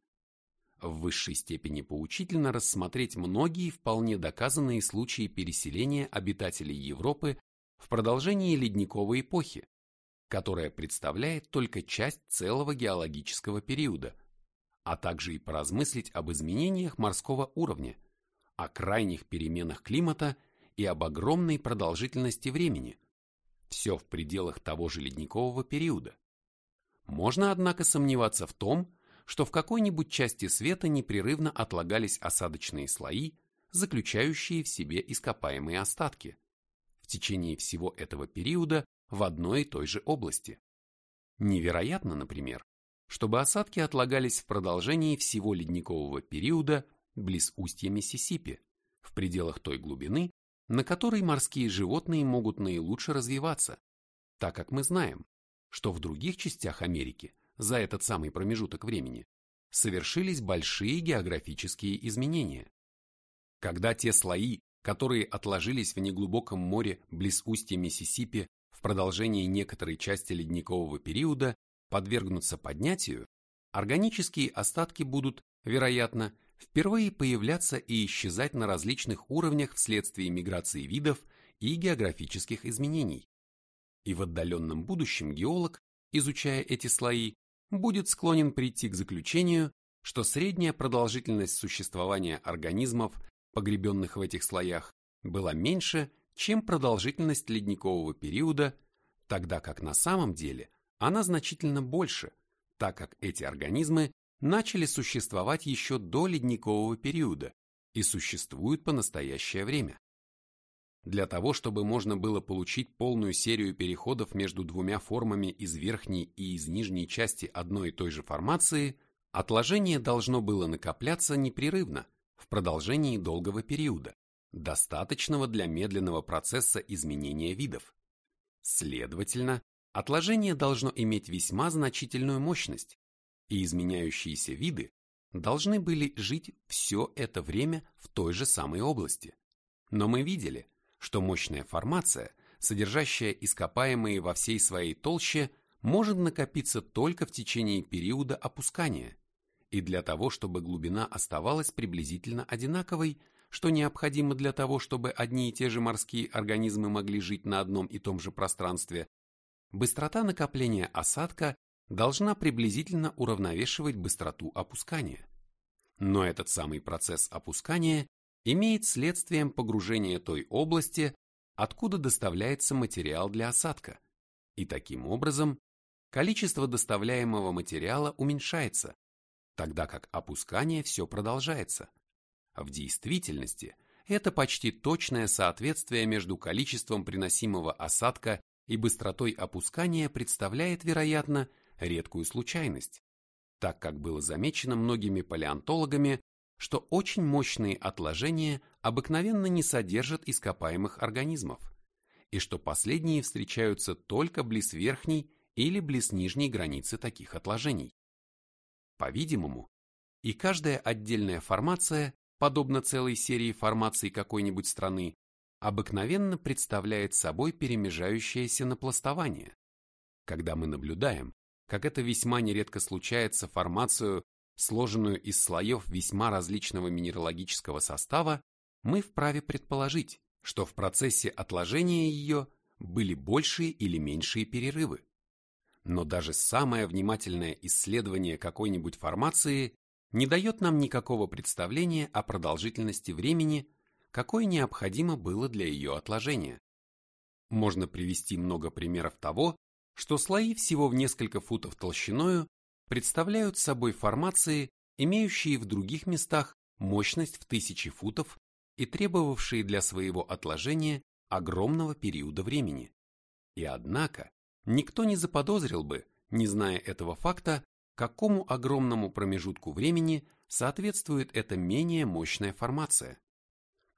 В высшей степени поучительно рассмотреть многие вполне доказанные случаи переселения обитателей Европы в продолжении ледниковой эпохи, которая представляет только часть целого геологического периода, а также и поразмыслить об изменениях морского уровня, о крайних переменах климата и об огромной продолжительности времени, все в пределах того же ледникового периода. Можно, однако, сомневаться в том, что в какой-нибудь части света непрерывно отлагались осадочные слои, заключающие в себе ископаемые остатки, в течение всего этого периода в одной и той же области. Невероятно, например, чтобы осадки отлагались в продолжении всего ледникового периода близ устья Миссисипи, в пределах той глубины, на которой морские животные могут наилучше развиваться, так как мы знаем, что в других частях Америки за этот самый промежуток времени совершились большие географические изменения. Когда те слои, которые отложились в неглубоком море близ устья Миссисипи в продолжении некоторой части ледникового периода, подвергнутся поднятию, органические остатки будут, вероятно, впервые появляться и исчезать на различных уровнях вследствие миграции видов и географических изменений. И в отдаленном будущем геолог, изучая эти слои, будет склонен прийти к заключению, что средняя продолжительность существования организмов, погребенных в этих слоях, была меньше, чем продолжительность ледникового периода, тогда как на самом деле она значительно больше, так как эти организмы начали существовать еще до ледникового периода и существуют по настоящее время. Для того, чтобы можно было получить полную серию переходов между двумя формами из верхней и из нижней части одной и той же формации, отложение должно было накопляться непрерывно в продолжении долгого периода, достаточного для медленного процесса изменения видов. Следовательно, отложение должно иметь весьма значительную мощность, и изменяющиеся виды должны были жить все это время в той же самой области. Но мы видели, что мощная формация, содержащая ископаемые во всей своей толще, может накопиться только в течение периода опускания, и для того, чтобы глубина оставалась приблизительно одинаковой, что необходимо для того, чтобы одни и те же морские организмы могли жить на одном и том же пространстве, быстрота накопления осадка должна приблизительно уравновешивать быстроту опускания. Но этот самый процесс опускания имеет следствием погружение той области, откуда доставляется материал для осадка, и таким образом количество доставляемого материала уменьшается, тогда как опускание все продолжается. В действительности это почти точное соответствие между количеством приносимого осадка и быстротой опускания представляет, вероятно, редкую случайность, так как было замечено многими палеонтологами что очень мощные отложения обыкновенно не содержат ископаемых организмов, и что последние встречаются только близ верхней или близ нижней границы таких отложений. По-видимому, и каждая отдельная формация, подобно целой серии формаций какой-нибудь страны, обыкновенно представляет собой перемежающееся напластование. Когда мы наблюдаем, как это весьма нередко случается формацию сложенную из слоев весьма различного минералогического состава, мы вправе предположить, что в процессе отложения ее были большие или меньшие перерывы. Но даже самое внимательное исследование какой-нибудь формации не дает нам никакого представления о продолжительности времени, какое необходимо было для ее отложения. Можно привести много примеров того, что слои всего в несколько футов толщиною представляют собой формации, имеющие в других местах мощность в тысячи футов и требовавшие для своего отложения огромного периода времени. И однако, никто не заподозрил бы, не зная этого факта, какому огромному промежутку времени соответствует эта менее мощная формация.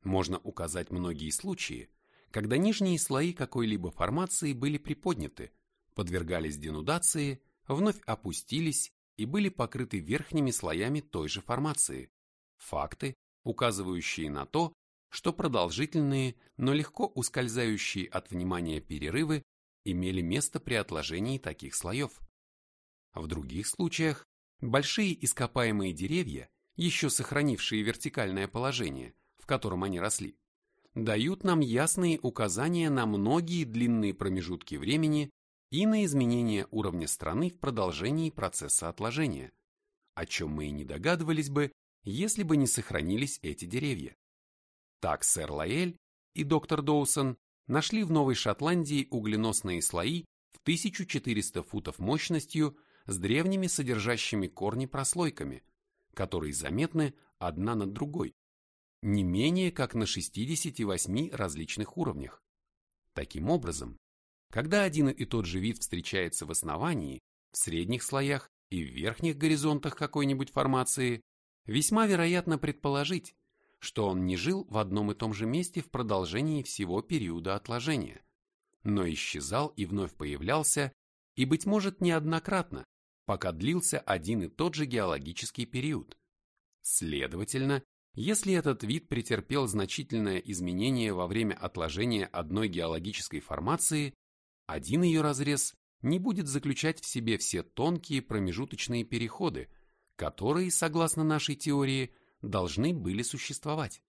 Можно указать многие случаи, когда нижние слои какой-либо формации были приподняты, подвергались денудации вновь опустились и были покрыты верхними слоями той же формации. Факты, указывающие на то, что продолжительные, но легко ускользающие от внимания перерывы имели место при отложении таких слоев. В других случаях большие ископаемые деревья, еще сохранившие вертикальное положение, в котором они росли, дают нам ясные указания на многие длинные промежутки времени и на изменение уровня страны в продолжении процесса отложения, о чем мы и не догадывались бы, если бы не сохранились эти деревья. Так сэр Лаэль и доктор Доусон нашли в Новой Шотландии угленосные слои в 1400 футов мощностью с древними содержащими корни прослойками, которые заметны одна над другой, не менее как на 68 различных уровнях. Таким образом, когда один и тот же вид встречается в основании, в средних слоях и в верхних горизонтах какой-нибудь формации, весьма вероятно предположить, что он не жил в одном и том же месте в продолжении всего периода отложения, но исчезал и вновь появлялся, и, быть может, неоднократно, пока длился один и тот же геологический период. Следовательно, если этот вид претерпел значительное изменение во время отложения одной геологической формации, один ее разрез не будет заключать в себе все тонкие промежуточные переходы, которые, согласно нашей теории, должны были существовать,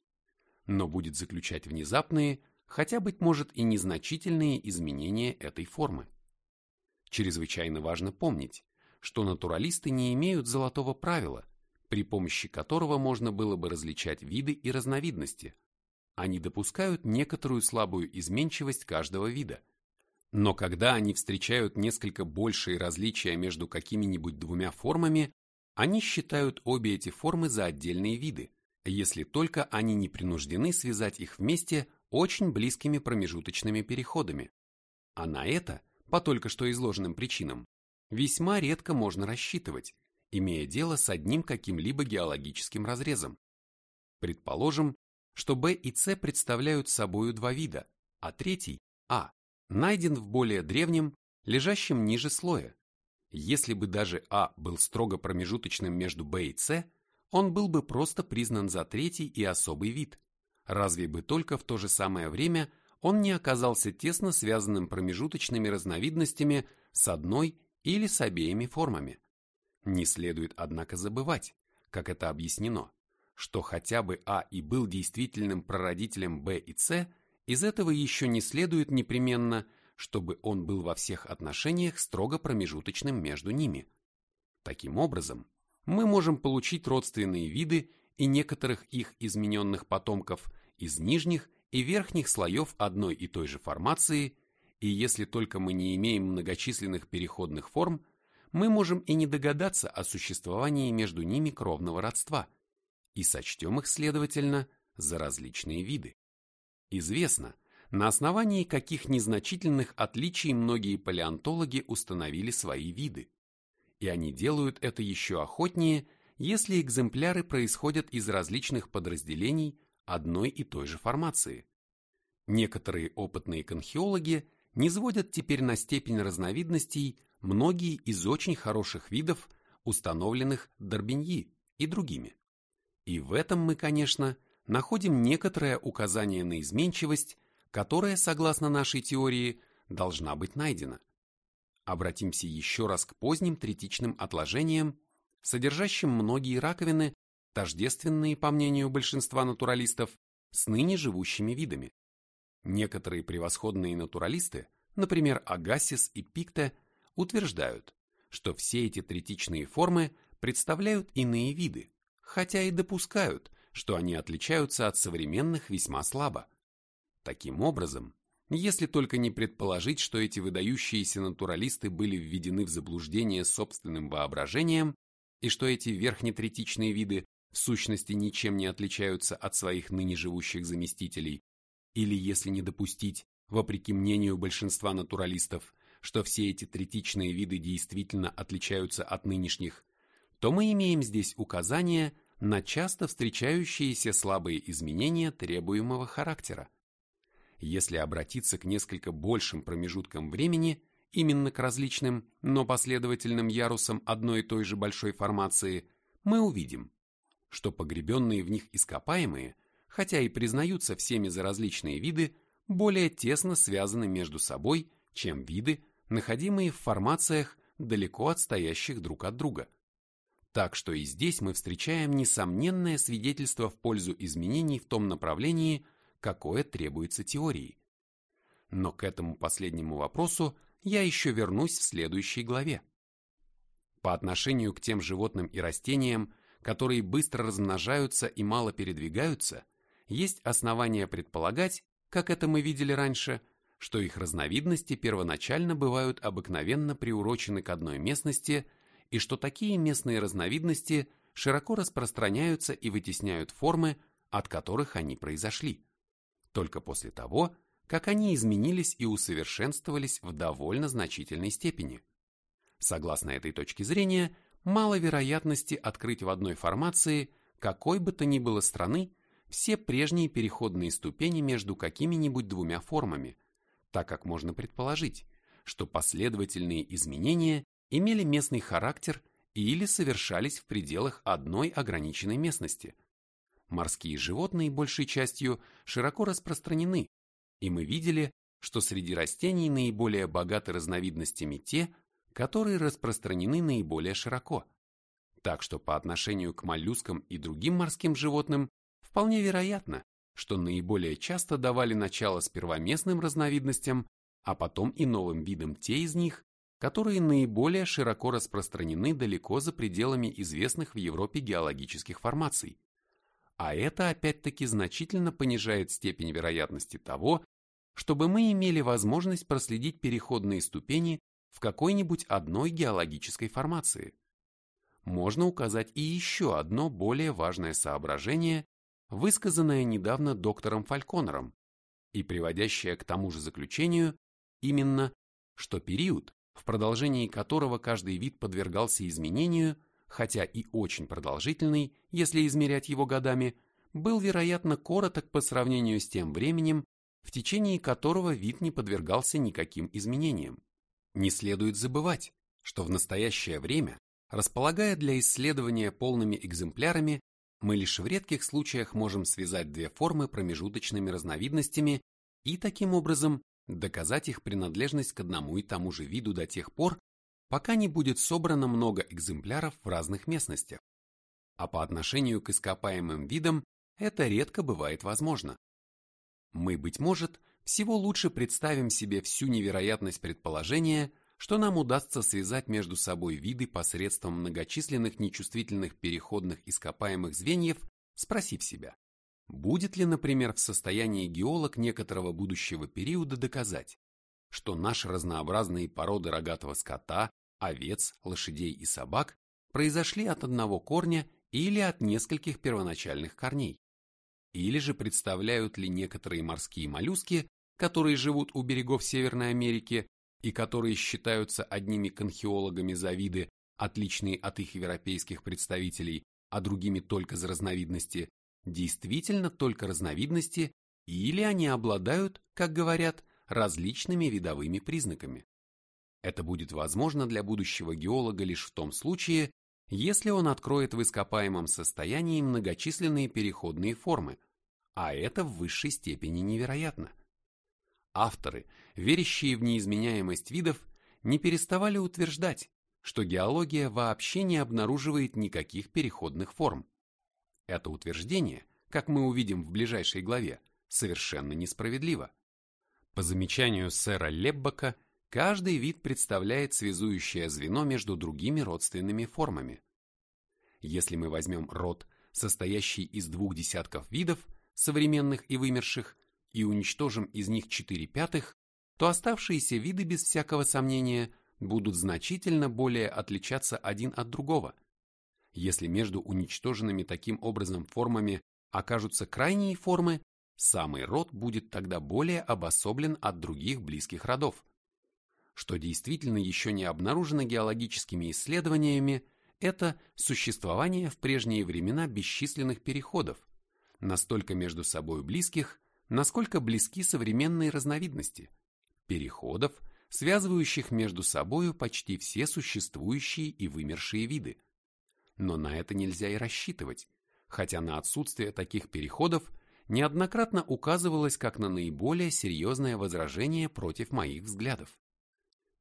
но будет заключать внезапные, хотя, быть может, и незначительные изменения этой формы. Чрезвычайно важно помнить, что натуралисты не имеют золотого правила, при помощи которого можно было бы различать виды и разновидности. Они допускают некоторую слабую изменчивость каждого вида. Но когда они встречают несколько большие различия между какими-нибудь двумя формами, они считают обе эти формы за отдельные виды, если только они не принуждены связать их вместе очень близкими промежуточными переходами. А на это, по только что изложенным причинам, весьма редко можно рассчитывать, имея дело с одним каким-либо геологическим разрезом. Предположим, что B и C представляют собою два вида, а третий, А, найден в более древнем, лежащем ниже слоя. Если бы даже А был строго промежуточным между B и C, он был бы просто признан за третий и особый вид. Разве бы только в то же самое время он не оказался тесно связанным промежуточными разновидностями с одной или с обеими формами. Не следует, однако, забывать, как это объяснено, что хотя бы А и был действительным прародителем Б и С, из этого еще не следует непременно, чтобы он был во всех отношениях строго промежуточным между ними. Таким образом, мы можем получить родственные виды и некоторых их измененных потомков из нижних и верхних слоев одной и той же формации и если только мы не имеем многочисленных переходных форм, мы можем и не догадаться о существовании между ними кровного родства и сочтем их, следовательно, за различные виды. Известно, на основании каких незначительных отличий многие палеонтологи установили свои виды. И они делают это еще охотнее, если экземпляры происходят из различных подразделений одной и той же формации. Некоторые опытные конхиологи не сводят теперь на степень разновидностей многие из очень хороших видов, установленных Дарбиньи и другими. И в этом мы, конечно, находим некоторое указание на изменчивость, которая, согласно нашей теории, должна быть найдена. Обратимся еще раз к поздним третичным отложениям, содержащим многие раковины, тождественные, по мнению большинства натуралистов, с ныне живущими видами. Некоторые превосходные натуралисты, например, Агасис и Пикте, утверждают, что все эти третичные формы представляют иные виды, хотя и допускают, что они отличаются от современных весьма слабо. Таким образом, если только не предположить, что эти выдающиеся натуралисты были введены в заблуждение собственным воображением и что эти верхнетретичные виды в сущности ничем не отличаются от своих ныне живущих заместителей, или если не допустить, вопреки мнению большинства натуралистов, что все эти третичные виды действительно отличаются от нынешних, то мы имеем здесь указание на часто встречающиеся слабые изменения требуемого характера. Если обратиться к несколько большим промежуткам времени, именно к различным, но последовательным ярусам одной и той же большой формации, мы увидим, что погребенные в них ископаемые – хотя и признаются всеми за различные виды, более тесно связаны между собой, чем виды, находимые в формациях, далеко отстоящих друг от друга. Так что и здесь мы встречаем несомненное свидетельство в пользу изменений в том направлении, какое требуется теорией. Но к этому последнему вопросу я еще вернусь в следующей главе. По отношению к тем животным и растениям, которые быстро размножаются и мало передвигаются – есть основания предполагать, как это мы видели раньше, что их разновидности первоначально бывают обыкновенно приурочены к одной местности и что такие местные разновидности широко распространяются и вытесняют формы, от которых они произошли. Только после того, как они изменились и усовершенствовались в довольно значительной степени. Согласно этой точке зрения, мало вероятности открыть в одной формации какой бы то ни было страны все прежние переходные ступени между какими-нибудь двумя формами, так как можно предположить, что последовательные изменения имели местный характер или совершались в пределах одной ограниченной местности. Морские животные большей частью широко распространены, и мы видели, что среди растений наиболее богаты разновидностями те, которые распространены наиболее широко. Так что по отношению к моллюскам и другим морским животным вполне вероятно, что наиболее часто давали начало сперва местным разновидностям, а потом и новым видам те из них, которые наиболее широко распространены далеко за пределами известных в Европе геологических формаций. А это опять-таки значительно понижает степень вероятности того, чтобы мы имели возможность проследить переходные ступени в какой-нибудь одной геологической формации. Можно указать и еще одно более важное соображение, высказанное недавно доктором Фальконером и приводящее к тому же заключению, именно, что период, в продолжении которого каждый вид подвергался изменению, хотя и очень продолжительный, если измерять его годами, был, вероятно, короток по сравнению с тем временем, в течение которого вид не подвергался никаким изменениям. Не следует забывать, что в настоящее время, располагая для исследования полными экземплярами, мы лишь в редких случаях можем связать две формы промежуточными разновидностями и таким образом доказать их принадлежность к одному и тому же виду до тех пор, пока не будет собрано много экземпляров в разных местностях. А по отношению к ископаемым видам это редко бывает возможно. Мы, быть может, всего лучше представим себе всю невероятность предположения, что нам удастся связать между собой виды посредством многочисленных нечувствительных переходных ископаемых звеньев, спросив себя, Будет ли, например, в состоянии геолог некоторого будущего периода доказать, что наши разнообразные породы рогатого скота, овец, лошадей и собак произошли от одного корня или от нескольких первоначальных корней? Или же представляют ли некоторые морские моллюски, которые живут у берегов Северной Америки и которые считаются одними конхиологами за виды, отличные от их европейских представителей, а другими только за разновидности, действительно только разновидности или они обладают, как говорят, различными видовыми признаками. Это будет возможно для будущего геолога лишь в том случае, если он откроет в ископаемом состоянии многочисленные переходные формы, а это в высшей степени невероятно. Авторы, верящие в неизменяемость видов, не переставали утверждать, что геология вообще не обнаруживает никаких переходных форм. Это утверждение, как мы увидим в ближайшей главе, совершенно несправедливо. По замечанию сэра Леббака, каждый вид представляет связующее звено между другими родственными формами. Если мы возьмем род, состоящий из двух десятков видов, современных и вымерших, и уничтожим из них четыре пятых, то оставшиеся виды без всякого сомнения будут значительно более отличаться один от другого – если между уничтоженными таким образом формами окажутся крайние формы, самый род будет тогда более обособлен от других близких родов. Что действительно еще не обнаружено геологическими исследованиями, это существование в прежние времена бесчисленных переходов, настолько между собой близких, насколько близки современные разновидности, переходов, связывающих между собою почти все существующие и вымершие виды но на это нельзя и рассчитывать, хотя на отсутствие таких переходов неоднократно указывалось как на наиболее серьезное возражение против моих взглядов.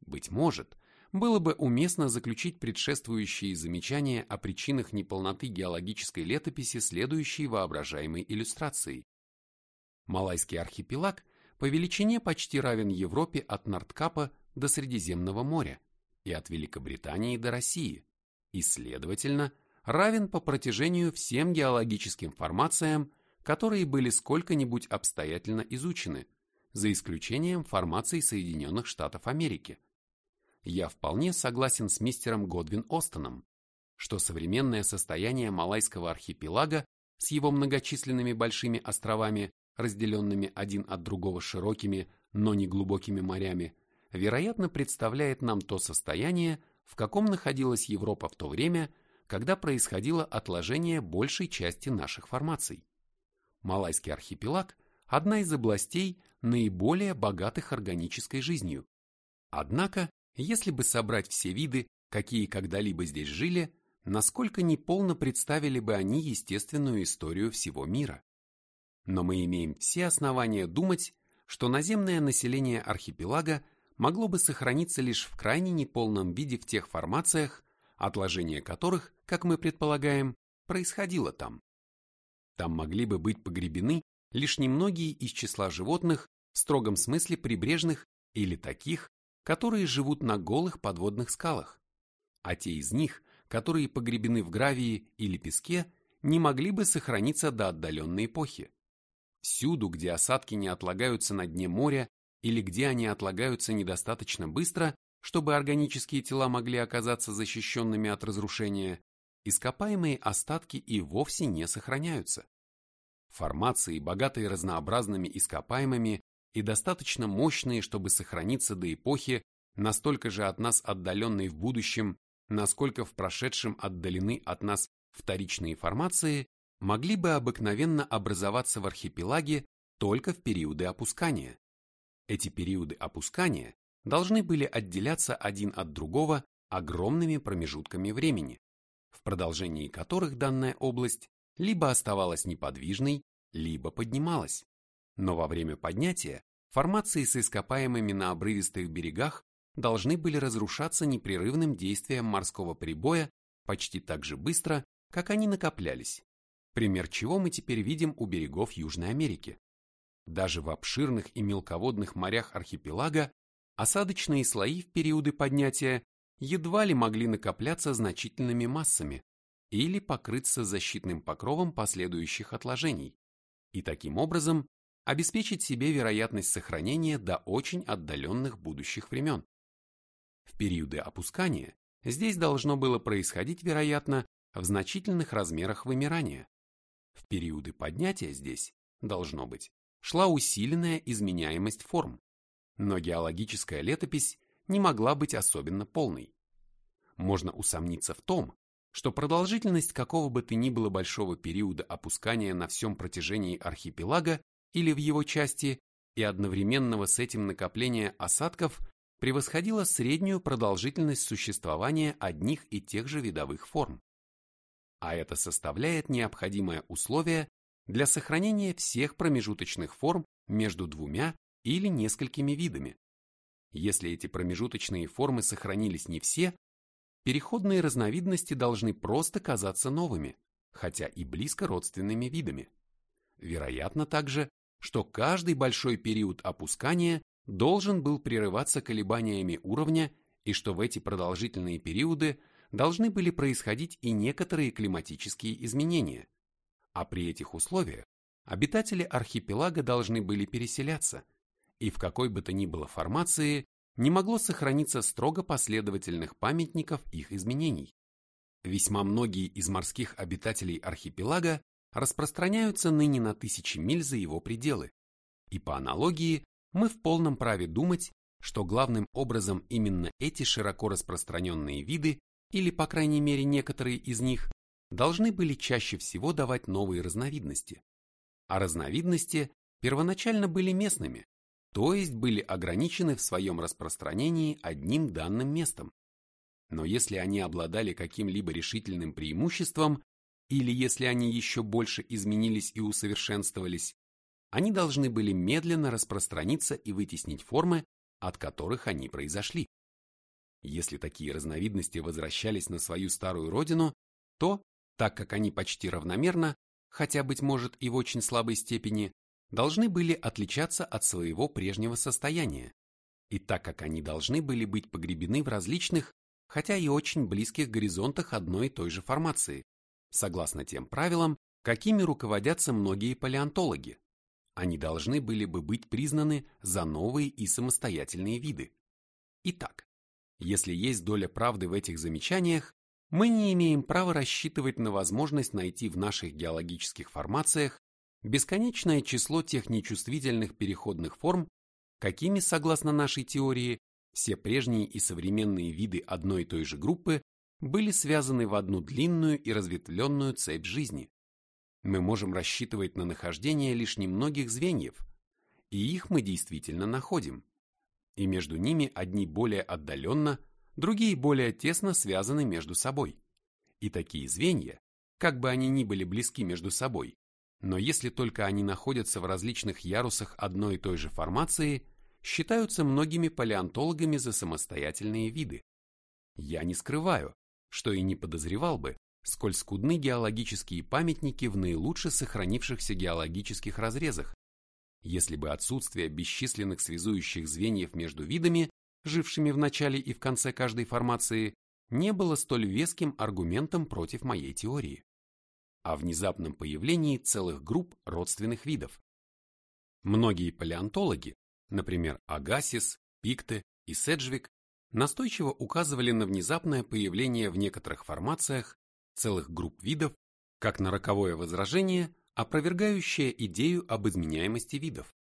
Быть может, было бы уместно заключить предшествующие замечания о причинах неполноты геологической летописи следующей воображаемой иллюстрацией. Малайский архипелаг по величине почти равен Европе от Нордкапа до Средиземного моря и от Великобритании до России и, следовательно, равен по протяжению всем геологическим формациям, которые были сколько-нибудь обстоятельно изучены, за исключением формаций Соединенных Штатов Америки. Я вполне согласен с мистером Годвин Остоном, что современное состояние Малайского архипелага с его многочисленными большими островами разделенными один от другого широкими, но не глубокими морями, вероятно, представляет нам то состояние, в каком находилась Европа в то время, когда происходило отложение большей части наших формаций. Малайский архипелаг – одна из областей, наиболее богатых органической жизнью. Однако, если бы собрать все виды, какие когда-либо здесь жили, насколько неполно представили бы они естественную историю всего мира. Но мы имеем все основания думать, что наземное население архипелага могло бы сохраниться лишь в крайне неполном виде в тех формациях, отложение которых, как мы предполагаем, происходило там. Там могли бы быть погребены лишь немногие из числа животных в строгом смысле прибрежных или таких, которые живут на голых подводных скалах, а те из них, которые погребены в гравии или песке, не могли бы сохраниться до отдаленной эпохи. Всюду, где осадки не отлагаются на дне моря или где они отлагаются недостаточно быстро, чтобы органические тела могли оказаться защищенными от разрушения, ископаемые остатки и вовсе не сохраняются. Формации, богатые разнообразными ископаемыми и достаточно мощные, чтобы сохраниться до эпохи, настолько же от нас отдаленной в будущем, насколько в прошедшем отдалены от нас вторичные формации, могли бы обыкновенно образоваться в архипелаге только в периоды опускания. Эти периоды опускания должны были отделяться один от другого огромными промежутками времени, в продолжении которых данная область либо оставалась неподвижной, либо поднималась. Но во время поднятия формации с ископаемыми на обрывистых берегах должны были разрушаться непрерывным действием морского прибоя почти так же быстро, как они накоплялись пример чего мы теперь видим у берегов Южной Америки. Даже в обширных и мелководных морях архипелага осадочные слои в периоды поднятия едва ли могли накопляться значительными массами или покрыться защитным покровом последующих отложений, и таким образом обеспечить себе вероятность сохранения до очень отдаленных будущих времен. В периоды опускания здесь должно было происходить, вероятно, в значительных размерах вымирания. В периоды поднятия здесь, должно быть, шла усиленная изменяемость форм, но геологическая летопись не могла быть особенно полной. Можно усомниться в том, что продолжительность какого бы то ни было большого периода опускания на всем протяжении архипелага или в его части и одновременного с этим накопления осадков превосходила среднюю продолжительность существования одних и тех же видовых форм а это составляет необходимое условие для сохранения всех промежуточных форм между двумя или несколькими видами. Если эти промежуточные формы сохранились не все, переходные разновидности должны просто казаться новыми, хотя и близко родственными видами. Вероятно также, что каждый большой период опускания должен был прерываться колебаниями уровня и что в эти продолжительные периоды должны были происходить и некоторые климатические изменения, а при этих условиях обитатели архипелага должны были переселяться, и в какой бы то ни было формации не могло сохраниться строго последовательных памятников их изменений. Весьма многие из морских обитателей архипелага распространяются ныне на тысячи миль за его пределы, и по аналогии мы в полном праве думать, что главным образом именно эти широко распространенные виды или, по крайней мере, некоторые из них, должны были чаще всего давать новые разновидности. А разновидности первоначально были местными, то есть были ограничены в своем распространении одним данным местом. Но если они обладали каким-либо решительным преимуществом, или если они еще больше изменились и усовершенствовались, они должны были медленно распространиться и вытеснить формы, от которых они произошли. Если такие разновидности возвращались на свою старую родину, то, так как они почти равномерно, хотя, быть может, и в очень слабой степени, должны были отличаться от своего прежнего состояния, и так как они должны были быть погребены в различных, хотя и очень близких горизонтах одной и той же формации, согласно тем правилам, какими руководятся многие палеонтологи. Они должны были бы быть признаны за новые и самостоятельные виды. Итак, если есть доля правды в этих замечаниях, мы не имеем права рассчитывать на возможность найти в наших геологических формациях бесконечное число тех нечувствительных переходных форм, какими, согласно нашей теории, все прежние и современные виды одной и той же группы были связаны в одну длинную и разветвленную цепь жизни. Мы можем рассчитывать на нахождение лишь немногих звеньев, и их мы действительно находим. И между ними одни более отдаленно, другие более тесно связаны между собой. И такие звенья, как бы они ни были близки между собой, но если только они находятся в различных ярусах одной и той же формации, считаются многими палеонтологами за самостоятельные виды. Я не скрываю, что и не подозревал бы, сколь скудны геологические памятники в наилучше сохранившихся геологических разрезах, если бы отсутствие бесчисленных связующих звеньев между видами, жившими в начале и в конце каждой формации, не было столь веским аргументом против моей теории о внезапном появлении целых групп родственных видов. Многие палеонтологи, например, Агасис, Пикте и Седжвик, настойчиво указывали на внезапное появление в некоторых формациях целых групп видов, как на роковое возражение, опровергающее идею об изменяемости видов.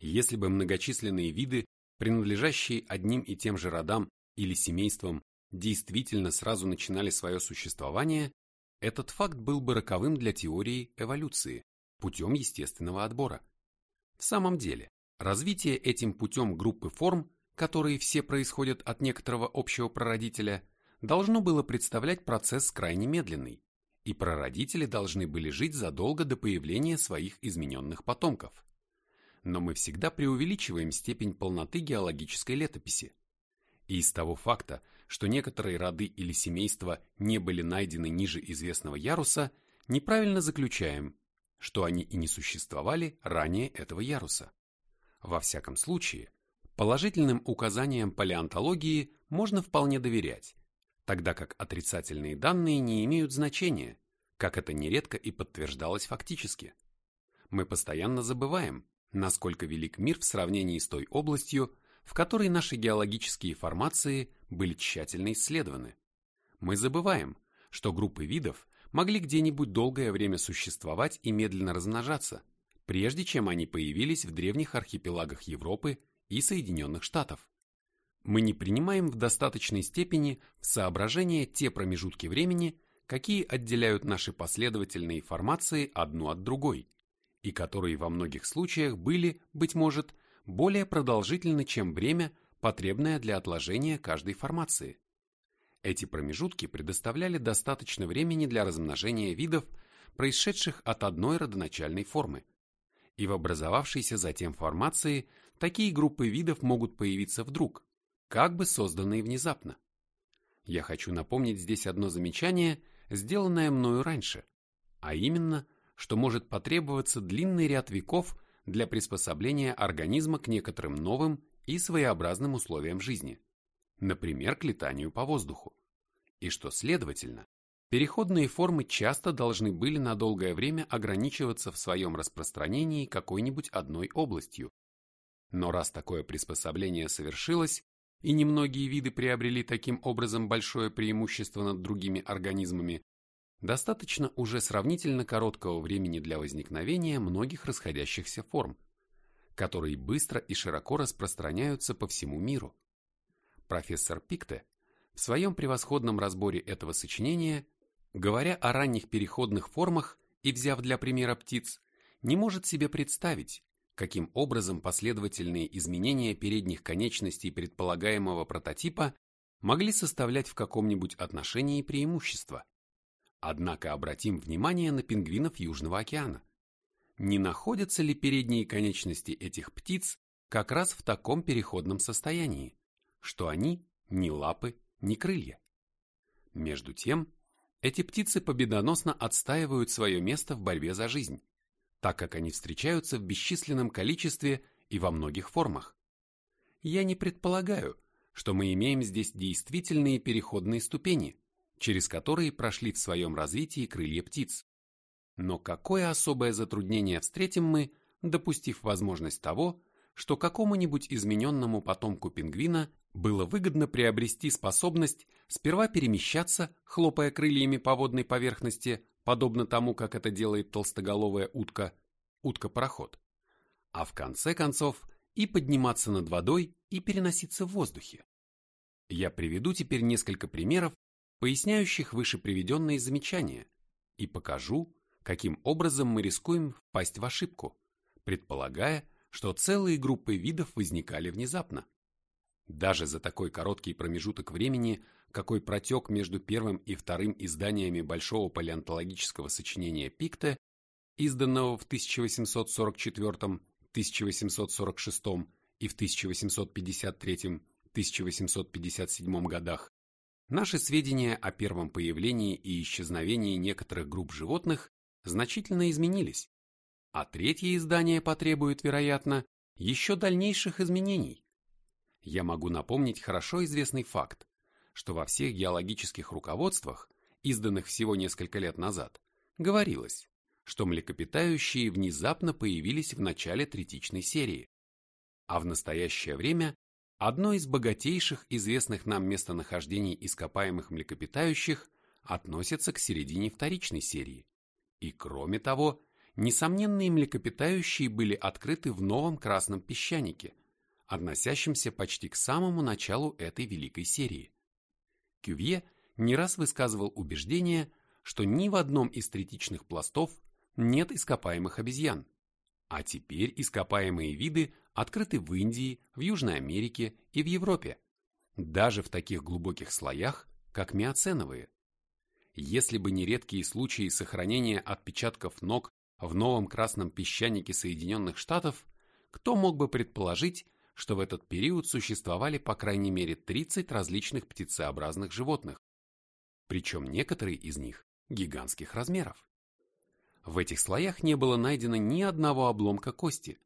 Если бы многочисленные виды, принадлежащие одним и тем же родам или семействам, действительно сразу начинали свое существование, этот факт был бы роковым для теории эволюции путем естественного отбора. В самом деле, развитие этим путем группы форм, которые все происходят от некоторого общего прародителя, должно было представлять процесс крайне медленный, и прародители должны были жить задолго до появления своих измененных потомков. Но мы всегда преувеличиваем степень полноты геологической летописи. И из того факта, что некоторые роды или семейства не были найдены ниже известного яруса, неправильно заключаем, что они и не существовали ранее этого яруса. Во всяком случае, положительным указаниям палеонтологии можно вполне доверять, тогда как отрицательные данные не имеют значения, как это нередко и подтверждалось фактически. Мы постоянно забываем, насколько велик мир в сравнении с той областью, в которой наши геологические формации были тщательно исследованы. Мы забываем, что группы видов могли где-нибудь долгое время существовать и медленно размножаться, прежде чем они появились в древних архипелагах Европы и Соединенных Штатов. Мы не принимаем в достаточной степени в соображение те промежутки времени, какие отделяют наши последовательные формации одну от другой, и которые во многих случаях были, быть может, более продолжительны, чем время, потребное для отложения каждой формации. Эти промежутки предоставляли достаточно времени для размножения видов, происшедших от одной родоначальной формы. И в образовавшейся затем формации такие группы видов могут появиться вдруг, как бы созданные внезапно. Я хочу напомнить здесь одно замечание, сделанное мною раньше, а именно, что может потребоваться длинный ряд веков для приспособления организма к некоторым новым и своеобразным условиям жизни, например, к летанию по воздуху, и что, следовательно, переходные формы часто должны были на долгое время ограничиваться в своем распространении какой-нибудь одной областью. Но раз такое приспособление совершилось, и немногие виды приобрели таким образом большое преимущество над другими организмами, Достаточно уже сравнительно короткого времени для возникновения многих расходящихся форм, которые быстро и широко распространяются по всему миру. Профессор Пикте в своем превосходном разборе этого сочинения, говоря о ранних переходных формах и взяв для примера птиц, не может себе представить, каким образом последовательные изменения передних конечностей предполагаемого прототипа могли составлять в каком-нибудь отношении преимущество. Однако обратим внимание на пингвинов Южного океана. Не находятся ли передние конечности этих птиц как раз в таком переходном состоянии, что они ни лапы, ни крылья? Между тем, эти птицы победоносно отстаивают свое место в борьбе за жизнь, так как они встречаются в бесчисленном количестве и во многих формах. Я не предполагаю, что мы имеем здесь действительные переходные ступени, через которые прошли в своем развитии крылья птиц. Но какое особое затруднение встретим мы, допустив возможность того, что какому-нибудь измененному потомку пингвина было выгодно приобрести способность сперва перемещаться, хлопая крыльями по водной поверхности, подобно тому, как это делает толстоголовая утка, утка-пароход, а в конце концов и подниматься над водой и переноситься в воздухе. Я приведу теперь несколько примеров, поясняющих выше приведенные замечания, и покажу, каким образом мы рискуем впасть в ошибку, предполагая, что целые группы видов возникали внезапно. Даже за такой короткий промежуток времени, какой протек между первым и вторым изданиями большого палеонтологического сочинения Пикте, изданного в 1844, 1846 и в 1853-1857 годах, наши сведения о первом появлении и исчезновении некоторых групп животных значительно изменились, а третье издание потребует, вероятно, еще дальнейших изменений. Я могу напомнить хорошо известный факт, что во всех геологических руководствах, изданных всего несколько лет назад, говорилось, что млекопитающие внезапно появились в начале третичной серии, а в настоящее время одно из богатейших известных нам местонахождений ископаемых млекопитающих относится к середине вторичной серии. И кроме того, несомненные млекопитающие были открыты в новом красном песчанике, относящемся почти к самому началу этой великой серии. Кювье не раз высказывал убеждение, что ни в одном из третичных пластов нет ископаемых обезьян, а теперь ископаемые виды открыты в Индии, в Южной Америке и в Европе, даже в таких глубоких слоях, как миоценовые. Если бы не редкие случаи сохранения отпечатков ног в новом красном песчанике Соединенных Штатов, кто мог бы предположить, что в этот период существовали по крайней мере 30 различных птицеобразных животных, причем некоторые из них гигантских размеров. В этих слоях не было найдено ни одного обломка кости.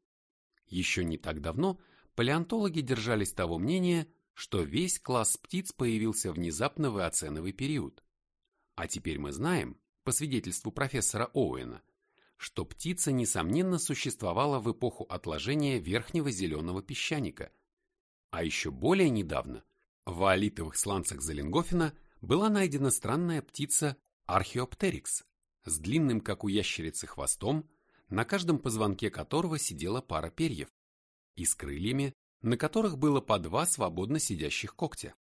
Еще не так давно палеонтологи держались того мнения, что весь класс птиц появился внезапно в эоценовый период. А теперь мы знаем, по свидетельству профессора Оуэна, что птица, несомненно, существовала в эпоху отложения верхнего зеленого песчаника. А еще более недавно в аолитовых сланцах Заленгофена была найдена странная птица Археоптерикс с длинным, как у ящерицы, хвостом, на каждом позвонке которого сидела пара перьев, и с крыльями, на которых было по два свободно сидящих когтя.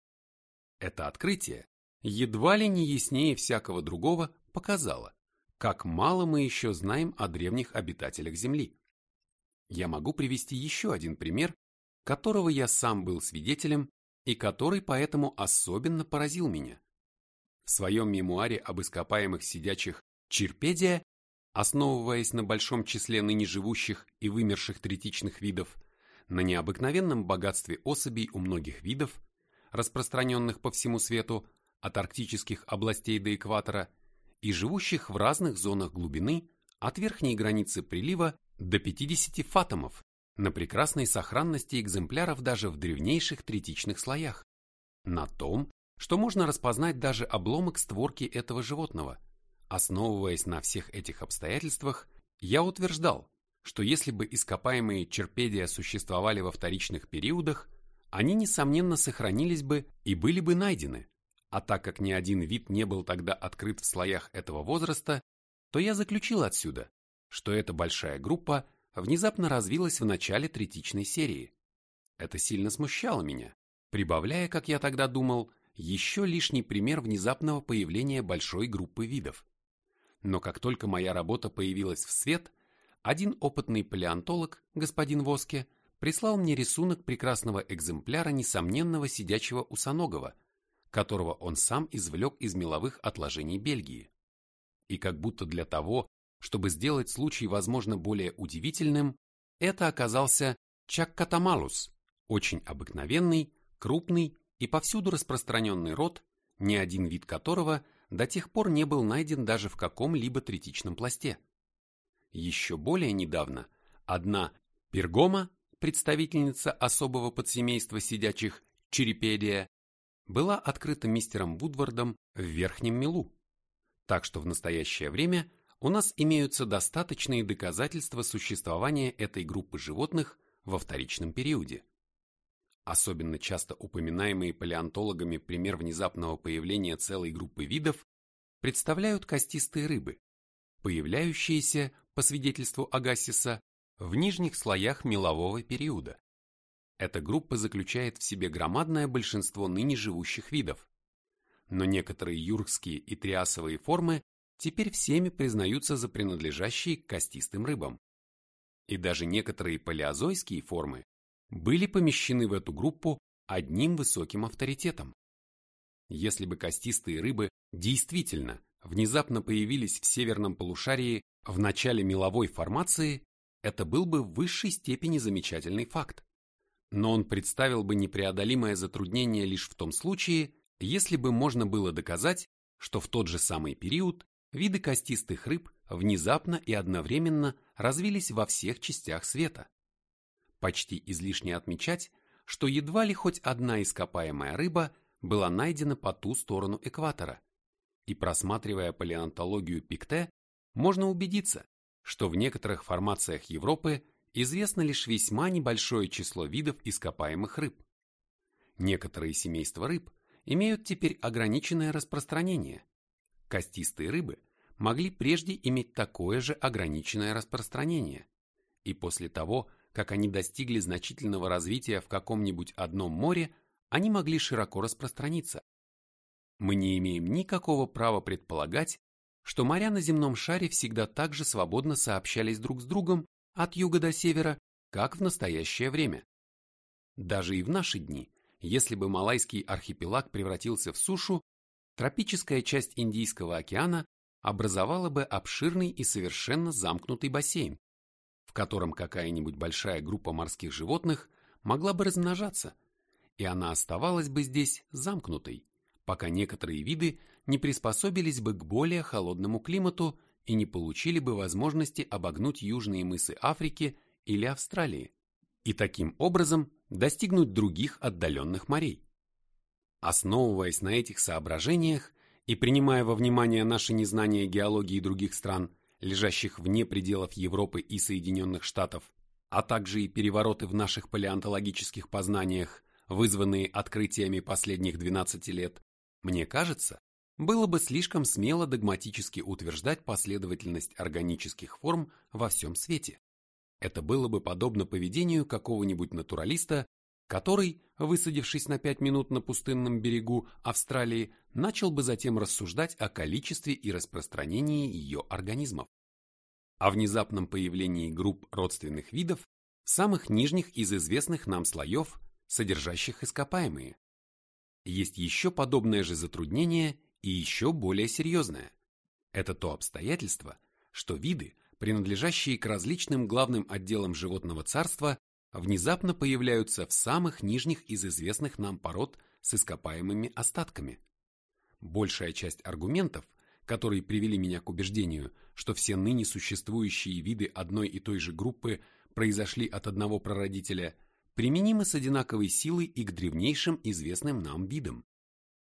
Это открытие, едва ли не яснее всякого другого, показало, как мало мы еще знаем о древних обитателях Земли. Я могу привести еще один пример, которого я сам был свидетелем и который поэтому особенно поразил меня. В своем мемуаре об ископаемых сидячих Чирпедия, основываясь на большом числе ныне живущих и вымерших третичных видов, на необыкновенном богатстве особей у многих видов, распространенных по всему свету, от арктических областей до экватора – и живущих в разных зонах глубины от верхней границы прилива до 50 фатомов на прекрасной сохранности экземпляров даже в древнейших третичных слоях. На том, что можно распознать даже обломок створки этого животного. Основываясь на всех этих обстоятельствах, я утверждал, что если бы ископаемые черпедия существовали во вторичных периодах, они, несомненно, сохранились бы и были бы найдены, а так как ни один вид не был тогда открыт в слоях этого возраста, то я заключил отсюда, что эта большая группа внезапно развилась в начале третичной серии. Это сильно смущало меня, прибавляя, как я тогда думал, еще лишний пример внезапного появления большой группы видов. Но как только моя работа появилась в свет, один опытный палеонтолог, господин Воске, прислал мне рисунок прекрасного экземпляра несомненного сидячего усоногого – которого он сам извлек из меловых отложений Бельгии. И как будто для того, чтобы сделать случай, возможно, более удивительным, это оказался Чаккатамалус, очень обыкновенный, крупный и повсюду распространенный род, ни один вид которого до тех пор не был найден даже в каком-либо третичном пласте. Еще более недавно одна пергома, представительница особого подсемейства сидячих черепедия, была открыта мистером Вудвардом в Верхнем Милу. Так что в настоящее время у нас имеются достаточные доказательства существования этой группы животных во вторичном периоде. Особенно часто упоминаемые палеонтологами пример внезапного появления целой группы видов представляют костистые рыбы, появляющиеся по свидетельству Агассиса, в нижних слоях мелового периода. Эта группа заключает в себе громадное большинство ныне живущих видов. Но некоторые юркские и триасовые формы теперь всеми признаются за принадлежащие к костистым рыбам. И даже некоторые палеозойские формы были помещены в эту группу одним высоким авторитетом. Если бы костистые рыбы действительно внезапно появились в северном полушарии в начале меловой формации, это был бы в высшей степени замечательный факт. Но он представил бы непреодолимое затруднение лишь в том случае, если бы можно было доказать, что в тот же самый период виды костистых рыб внезапно и одновременно развились во всех частях света. Почти излишне отмечать, что едва ли хоть одна ископаемая рыба была найдена по ту сторону экватора. И просматривая палеонтологию Пикте, можно убедиться, что в некоторых формациях Европы известно лишь весьма небольшое число видов ископаемых рыб. Некоторые семейства рыб имеют теперь ограниченное распространение. Костистые рыбы могли прежде иметь такое же ограниченное распространение. И после того, как они достигли значительного развития в каком-нибудь одном море, они могли широко распространиться. Мы не имеем никакого права предполагать, что моря на земном шаре всегда так же свободно сообщались друг с другом от юга до севера, как в настоящее время. Даже и в наши дни, если бы Малайский архипелаг превратился в сушу, тропическая часть Индийского океана образовала бы обширный и совершенно замкнутый бассейн, котором какая-нибудь большая группа морских животных могла бы размножаться, и она оставалась бы здесь замкнутой, пока некоторые виды не приспособились бы к более холодному климату и не получили бы возможности обогнуть южные мысы Африки или Австралии, и таким образом достигнуть других отдаленных морей. Основываясь на этих соображениях и принимая во внимание наше незнание геологии других стран – лежащих вне пределов Европы и Соединенных Штатов, а также и перевороты в наших палеонтологических познаниях, вызванные открытиями последних 12 лет, мне кажется, было бы слишком смело догматически утверждать последовательность органических форм во всем свете. Это было бы подобно поведению какого-нибудь натуралиста, который, высадившись на пять минут на пустынном берегу Австралии, начал бы затем рассуждать о количестве и распространении ее организмов. О внезапном появлении групп родственных видов самых нижних из известных нам слоев, содержащих ископаемые. Есть еще подобное же затруднение и еще более серьезное. Это то обстоятельство, что виды, принадлежащие к различным главным отделам животного царства, внезапно появляются в самых нижних из известных нам пород с ископаемыми остатками. Большая часть аргументов, которые привели меня к убеждению, что все ныне существующие виды одной и той же группы произошли от одного прародителя, применимы с одинаковой силой и к древнейшим известным нам видам.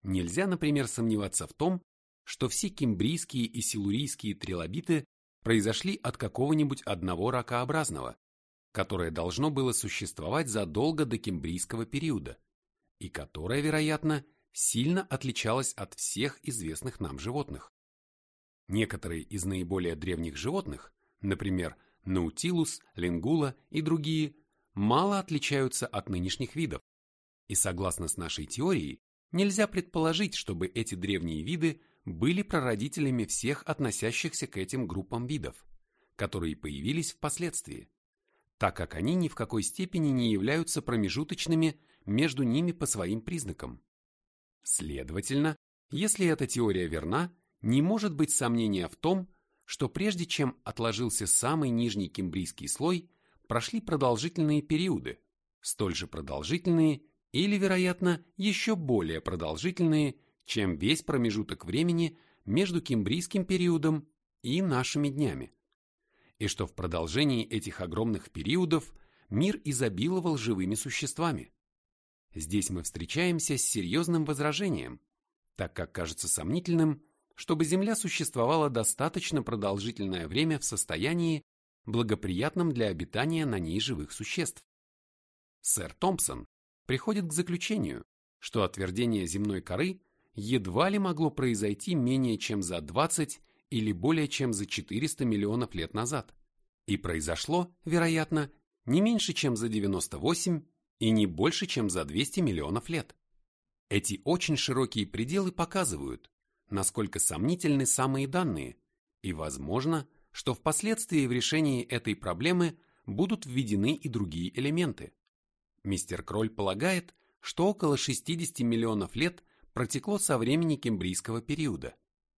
Нельзя, например, сомневаться в том, что все кембрийские и силурийские трилобиты произошли от какого-нибудь одного ракообразного, которое должно было существовать задолго до кембрийского периода, и которое, вероятно, сильно отличалось от всех известных нам животных. Некоторые из наиболее древних животных, например, наутилус, лингула и другие, мало отличаются от нынешних видов. И согласно с нашей теорией, нельзя предположить, чтобы эти древние виды были прародителями всех относящихся к этим группам видов, которые появились впоследствии так как они ни в какой степени не являются промежуточными между ними по своим признакам. Следовательно, если эта теория верна, не может быть сомнения в том, что прежде чем отложился самый нижний кембрийский слой, прошли продолжительные периоды, столь же продолжительные или, вероятно, еще более продолжительные, чем весь промежуток времени между кембрийским периодом и нашими днями и что в продолжении этих огромных периодов мир изобиловал живыми существами. Здесь мы встречаемся с серьезным возражением, так как кажется сомнительным, чтобы Земля существовала достаточно продолжительное время в состоянии, благоприятном для обитания на ней живых существ. Сэр Томпсон приходит к заключению, что отвердение земной коры едва ли могло произойти менее чем за 20 или более чем за 400 миллионов лет назад. И произошло, вероятно, не меньше, чем за 98 и не больше, чем за 200 миллионов лет. Эти очень широкие пределы показывают, насколько сомнительны самые данные, и возможно, что впоследствии в решении этой проблемы будут введены и другие элементы. Мистер Кроль полагает, что около 60 миллионов лет протекло со времени кембрийского периода.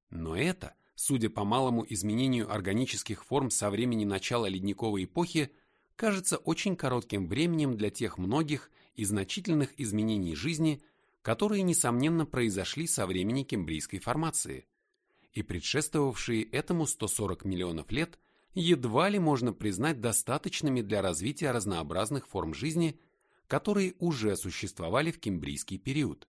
Но это, судя по малому изменению органических форм со времени начала ледниковой эпохи, кажется очень коротким временем для тех многих и значительных изменений жизни, которые, несомненно, произошли со времени кембрийской формации, и предшествовавшие этому 140 миллионов лет едва ли можно признать достаточными для развития разнообразных форм жизни, которые уже существовали в кембрийский период.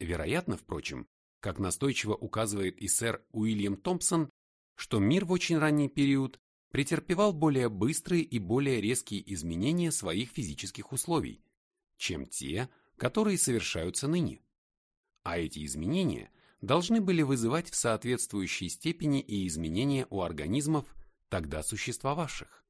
Вероятно, впрочем, как настойчиво указывает и сэр Уильям Томпсон, что мир в очень ранний период претерпевал более быстрые и более резкие изменения своих физических условий, чем те, которые совершаются ныне. А эти изменения должны были вызывать в соответствующей степени и изменения у организмов, тогда существовавших.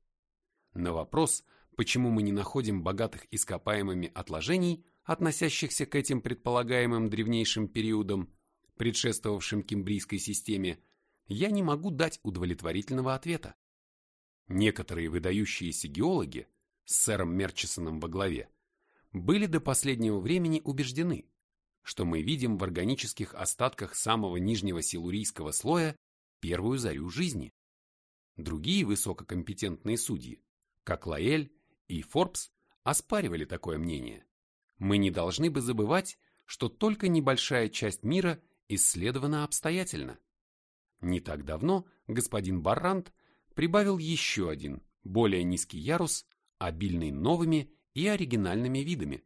На вопрос, почему мы не находим богатых ископаемыми отложений, относящихся к этим предполагаемым древнейшим периодам, предшествовавшим кембрийской системе, я не могу дать удовлетворительного ответа. Некоторые выдающиеся геологи, с сэром Мерчисоном во главе, были до последнего времени убеждены, что мы видим в органических остатках самого нижнего силурийского слоя первую зарю жизни. Другие высококомпетентные судьи, как Лаэль и Форбс, оспаривали такое мнение. Мы не должны бы забывать, что только небольшая часть мира исследована обстоятельно. Не так давно господин Баррант прибавил еще один, более низкий ярус, обильный новыми и оригинальными видами,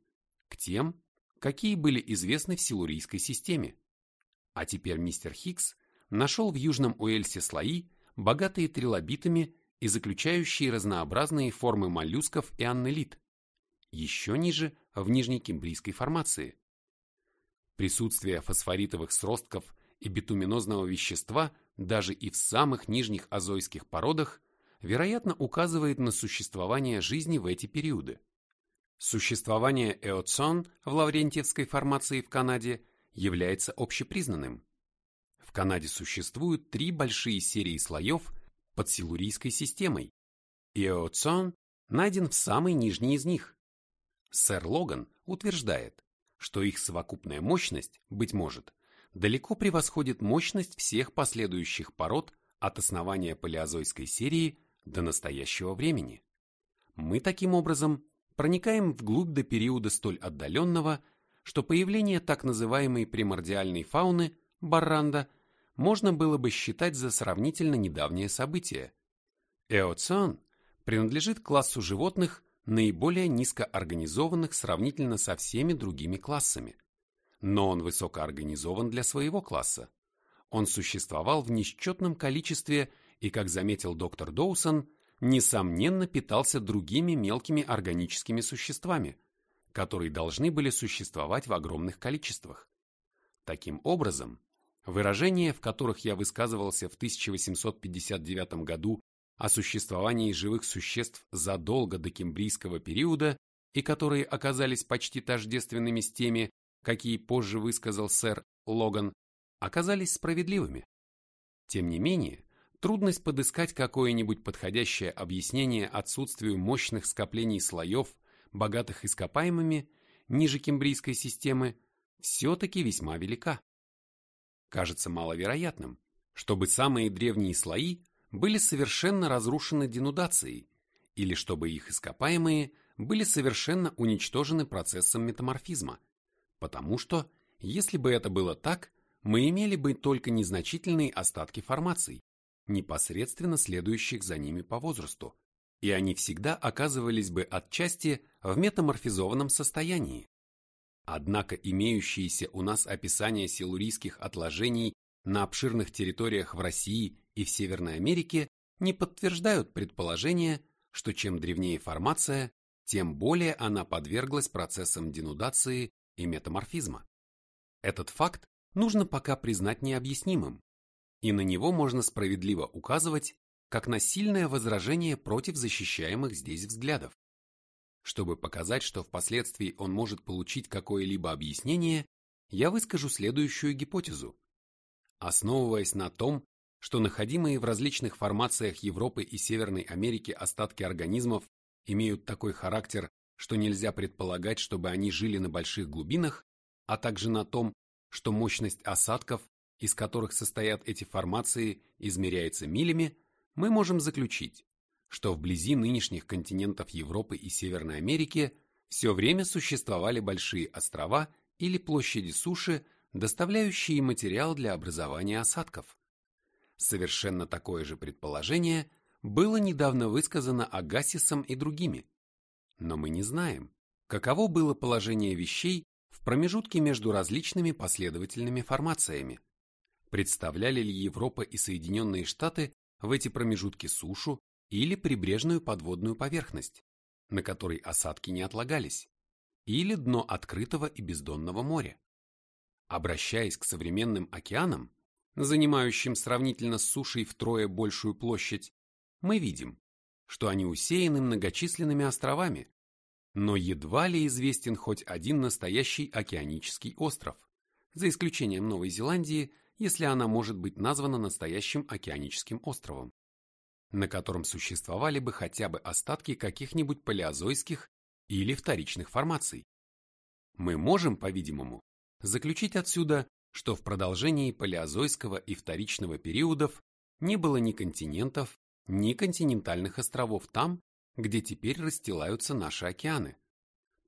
к тем, какие были известны в силурийской системе. А теперь мистер Хиггс нашел в Южном Уэльсе слои, богатые трилобитами и заключающие разнообразные формы моллюсков и аннелит, еще ниже в Нижней Кембрийской формации. Присутствие фосфоритовых сростков и битуминозного вещества даже и в самых нижних азойских породах вероятно указывает на существование жизни в эти периоды. Существование эоцон в Лаврентьевской формации в Канаде является общепризнанным. В Канаде существуют три большие серии слоев под силурийской системой, эоцон найден в самой нижней из них. Сэр Логан утверждает, что их совокупная мощность, быть может, далеко превосходит мощность всех последующих пород от основания палеозойской серии до настоящего времени. Мы таким образом проникаем вглубь до периода столь отдаленного, что появление так называемой примордиальной фауны, барранда, можно было бы считать за сравнительно недавнее событие. Эоциан принадлежит классу животных, наиболее низкоорганизованных сравнительно со всеми другими классами. Но он высокоорганизован для своего класса. Он существовал в несчетном количестве и, как заметил доктор Доусон, несомненно питался другими мелкими органическими существами, которые должны были существовать в огромных количествах. Таким образом, выражения, в которых я высказывался в 1859 году о существовании живых существ задолго до кембрийского периода и которые оказались почти тождественными с теми, какие позже высказал сэр Логан, оказались справедливыми. Тем не менее, трудность подыскать какое-нибудь подходящее объяснение отсутствию мощных скоплений слоев, богатых ископаемыми, ниже кембрийской системы, все-таки весьма велика. Кажется маловероятным, чтобы самые древние слои были совершенно разрушены денудацией, или чтобы их ископаемые были совершенно уничтожены процессом метаморфизма, потому что, если бы это было так, мы имели бы только незначительные остатки формаций, непосредственно следующих за ними по возрасту, и они всегда оказывались бы отчасти в метаморфизованном состоянии. Однако имеющиеся у нас описания силурийских отложений на обширных территориях в России и в Северной Америке не подтверждают предположение, что чем древнее формация, тем более она подверглась процессам денудации и метаморфизма. Этот факт нужно пока признать необъяснимым, и на него можно справедливо указывать как на сильное возражение против защищаемых здесь взглядов. Чтобы показать, что впоследствии он может получить какое-либо объяснение, я выскажу следующую гипотезу. Основываясь на том, что находимые в различных формациях Европы и Северной Америки остатки организмов имеют такой характер, что нельзя предполагать, чтобы они жили на больших глубинах, а также на том, что мощность осадков, из которых состоят эти формации, измеряется милями, мы можем заключить, что вблизи нынешних континентов Европы и Северной Америки все время существовали большие острова или площади суши, доставляющие материал для образования осадков. Совершенно такое же предположение было недавно высказано Агасисом и другими. Но мы не знаем, каково было положение вещей в промежутке между различными последовательными формациями. Представляли ли Европа и Соединенные Штаты в эти промежутки сушу или прибрежную подводную поверхность, на которой осадки не отлагались, или дно открытого и бездонного моря. Обращаясь к современным океанам, занимающим сравнительно с сушей втрое большую площадь, мы видим, что они усеяны многочисленными островами, но едва ли известен хоть один настоящий океанический остров, за исключением Новой Зеландии если она может быть названа настоящим океаническим островом, на котором существовали бы хотя бы остатки каких-нибудь палеозойских или вторичных формаций. Мы можем, по-видимому, заключить отсюда, что в продолжении палеозойского и вторичного периодов не было ни континентов, ни континентальных островов там, где теперь расстилаются наши океаны.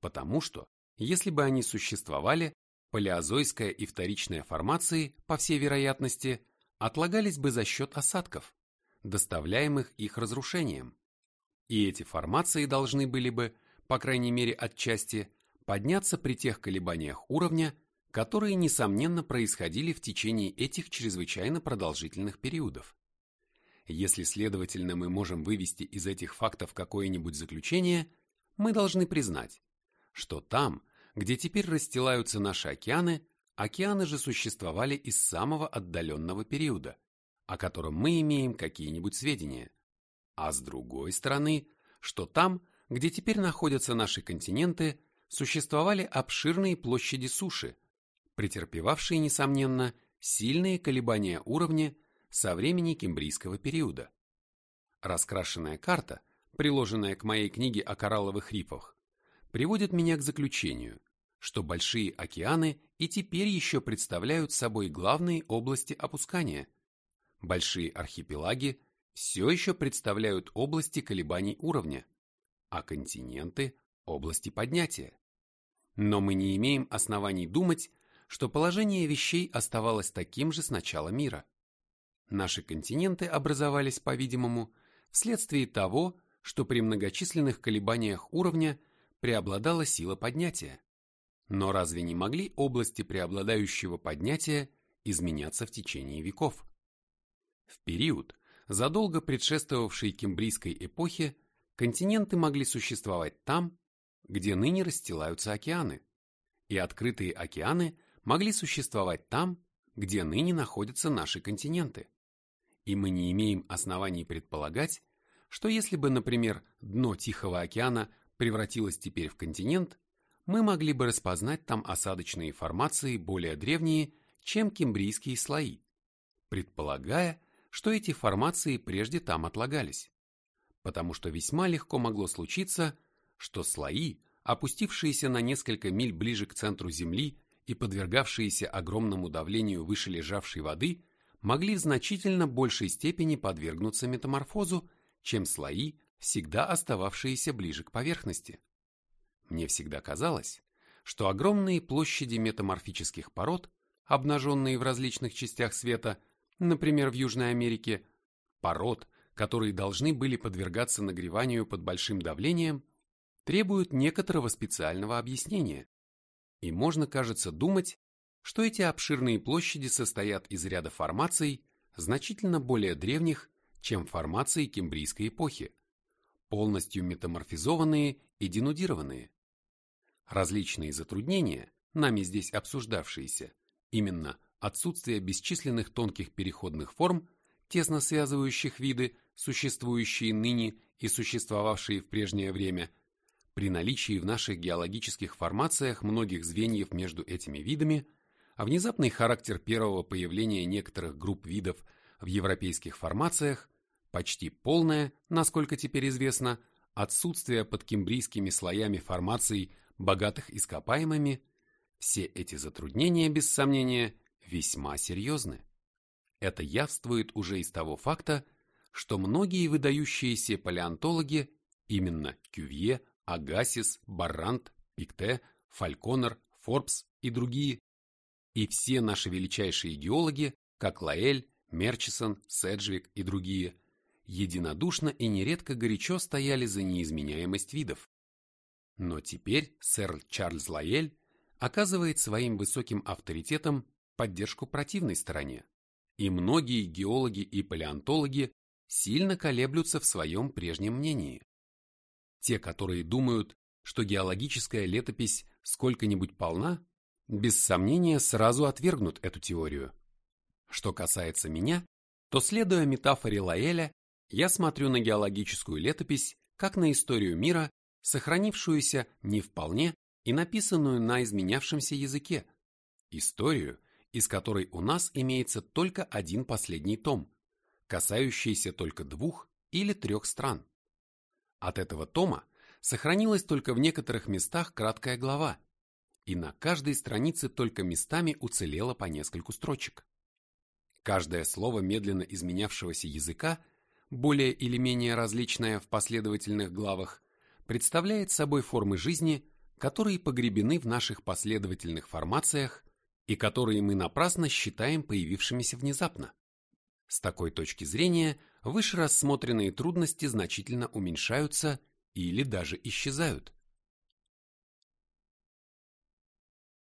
Потому что, если бы они существовали, палеозойская и вторичная формации, по всей вероятности, отлагались бы за счет осадков, доставляемых их разрушением. И эти формации должны были бы, по крайней мере отчасти, подняться при тех колебаниях уровня, которые, несомненно, происходили в течение этих чрезвычайно продолжительных периодов. Если, следовательно, мы можем вывести из этих фактов какое-нибудь заключение, мы должны признать, что там, где теперь расстилаются наши океаны, океаны же существовали из самого отдаленного периода, о котором мы имеем какие-нибудь сведения. А с другой стороны, что там, где теперь находятся наши континенты, существовали обширные площади суши, претерпевавшие, несомненно, сильные колебания уровня со времени кембрийского периода. Раскрашенная карта, приложенная к моей книге о коралловых рифах, приводит меня к заключению, что большие океаны и теперь еще представляют собой главные области опускания. Большие архипелаги все еще представляют области колебаний уровня, а континенты – области поднятия. Но мы не имеем оснований думать, что положение вещей оставалось таким же с начала мира. Наши континенты образовались, по-видимому, вследствие того, что при многочисленных колебаниях уровня преобладала сила поднятия. Но разве не могли области преобладающего поднятия изменяться в течение веков? В период, задолго предшествовавший кембрийской эпохе, континенты могли существовать там, где ныне расстилаются океаны, и открытые океаны могли существовать там, где ныне находятся наши континенты. И мы не имеем оснований предполагать, что если бы, например, дно Тихого океана превратилось теперь в континент, мы могли бы распознать там осадочные формации более древние, чем кембрийские слои, предполагая, что эти формации прежде там отлагались. Потому что весьма легко могло случиться, что слои, опустившиеся на несколько миль ближе к центру Земли и подвергавшиеся огромному давлению выше лежавшей воды, могли в значительно большей степени подвергнуться метаморфозу, чем слои, всегда остававшиеся ближе к поверхности. Мне всегда казалось, что огромные площади метаморфических пород, обнаженные в различных частях света, например, в Южной Америке, пород, которые должны были подвергаться нагреванию под большим давлением, требуют некоторого специального объяснения. И можно, кажется, думать, что эти обширные площади состоят из ряда формаций, значительно более древних, чем формации кембрийской эпохи, полностью метаморфизованные и денудированные. Различные затруднения, нами здесь обсуждавшиеся, именно отсутствие бесчисленных тонких переходных форм, тесно связывающих виды, существующие ныне и существовавшие в прежнее время, при наличии в наших геологических формациях многих звеньев между этими видами, а внезапный характер первого появления некоторых групп видов в европейских формациях, почти полное, насколько теперь известно, отсутствие под кембрийскими слоями формаций, богатых ископаемыми, все эти затруднения, без сомнения, весьма серьезны. Это явствует уже из того факта, что многие выдающиеся палеонтологи, именно Кювье, Агасис, Баррант, Пикте, Фальконер, Форбс и другие, и все наши величайшие геологи, как Лаэль, Мерчисон, Седжвик и другие, единодушно и нередко горячо стояли за неизменяемость видов. Но теперь сэр Чарльз Лаэль оказывает своим высоким авторитетом поддержку противной стороне, и многие геологи и палеонтологи сильно колеблются в своем прежнем мнении. Те, которые думают, что геологическая летопись сколько-нибудь полна, без сомнения сразу отвергнут эту теорию. Что касается меня, то, следуя метафоре Лаэля, я смотрю на геологическую летопись как на историю мира, сохранившуюся не вполне и написанную на изменявшемся языке. Историю, из которой у нас имеется только один последний том, касающийся только двух или трех стран. От этого тома сохранилась только в некоторых местах краткая глава, и на каждой странице только местами уцелело по нескольку строчек. Каждое слово медленно изменявшегося языка, более или менее различное в последовательных главах, представляет собой формы жизни, которые погребены в наших последовательных формациях и которые мы напрасно считаем появившимися внезапно. С такой точки зрения выше рассмотренные трудности значительно уменьшаются или даже исчезают.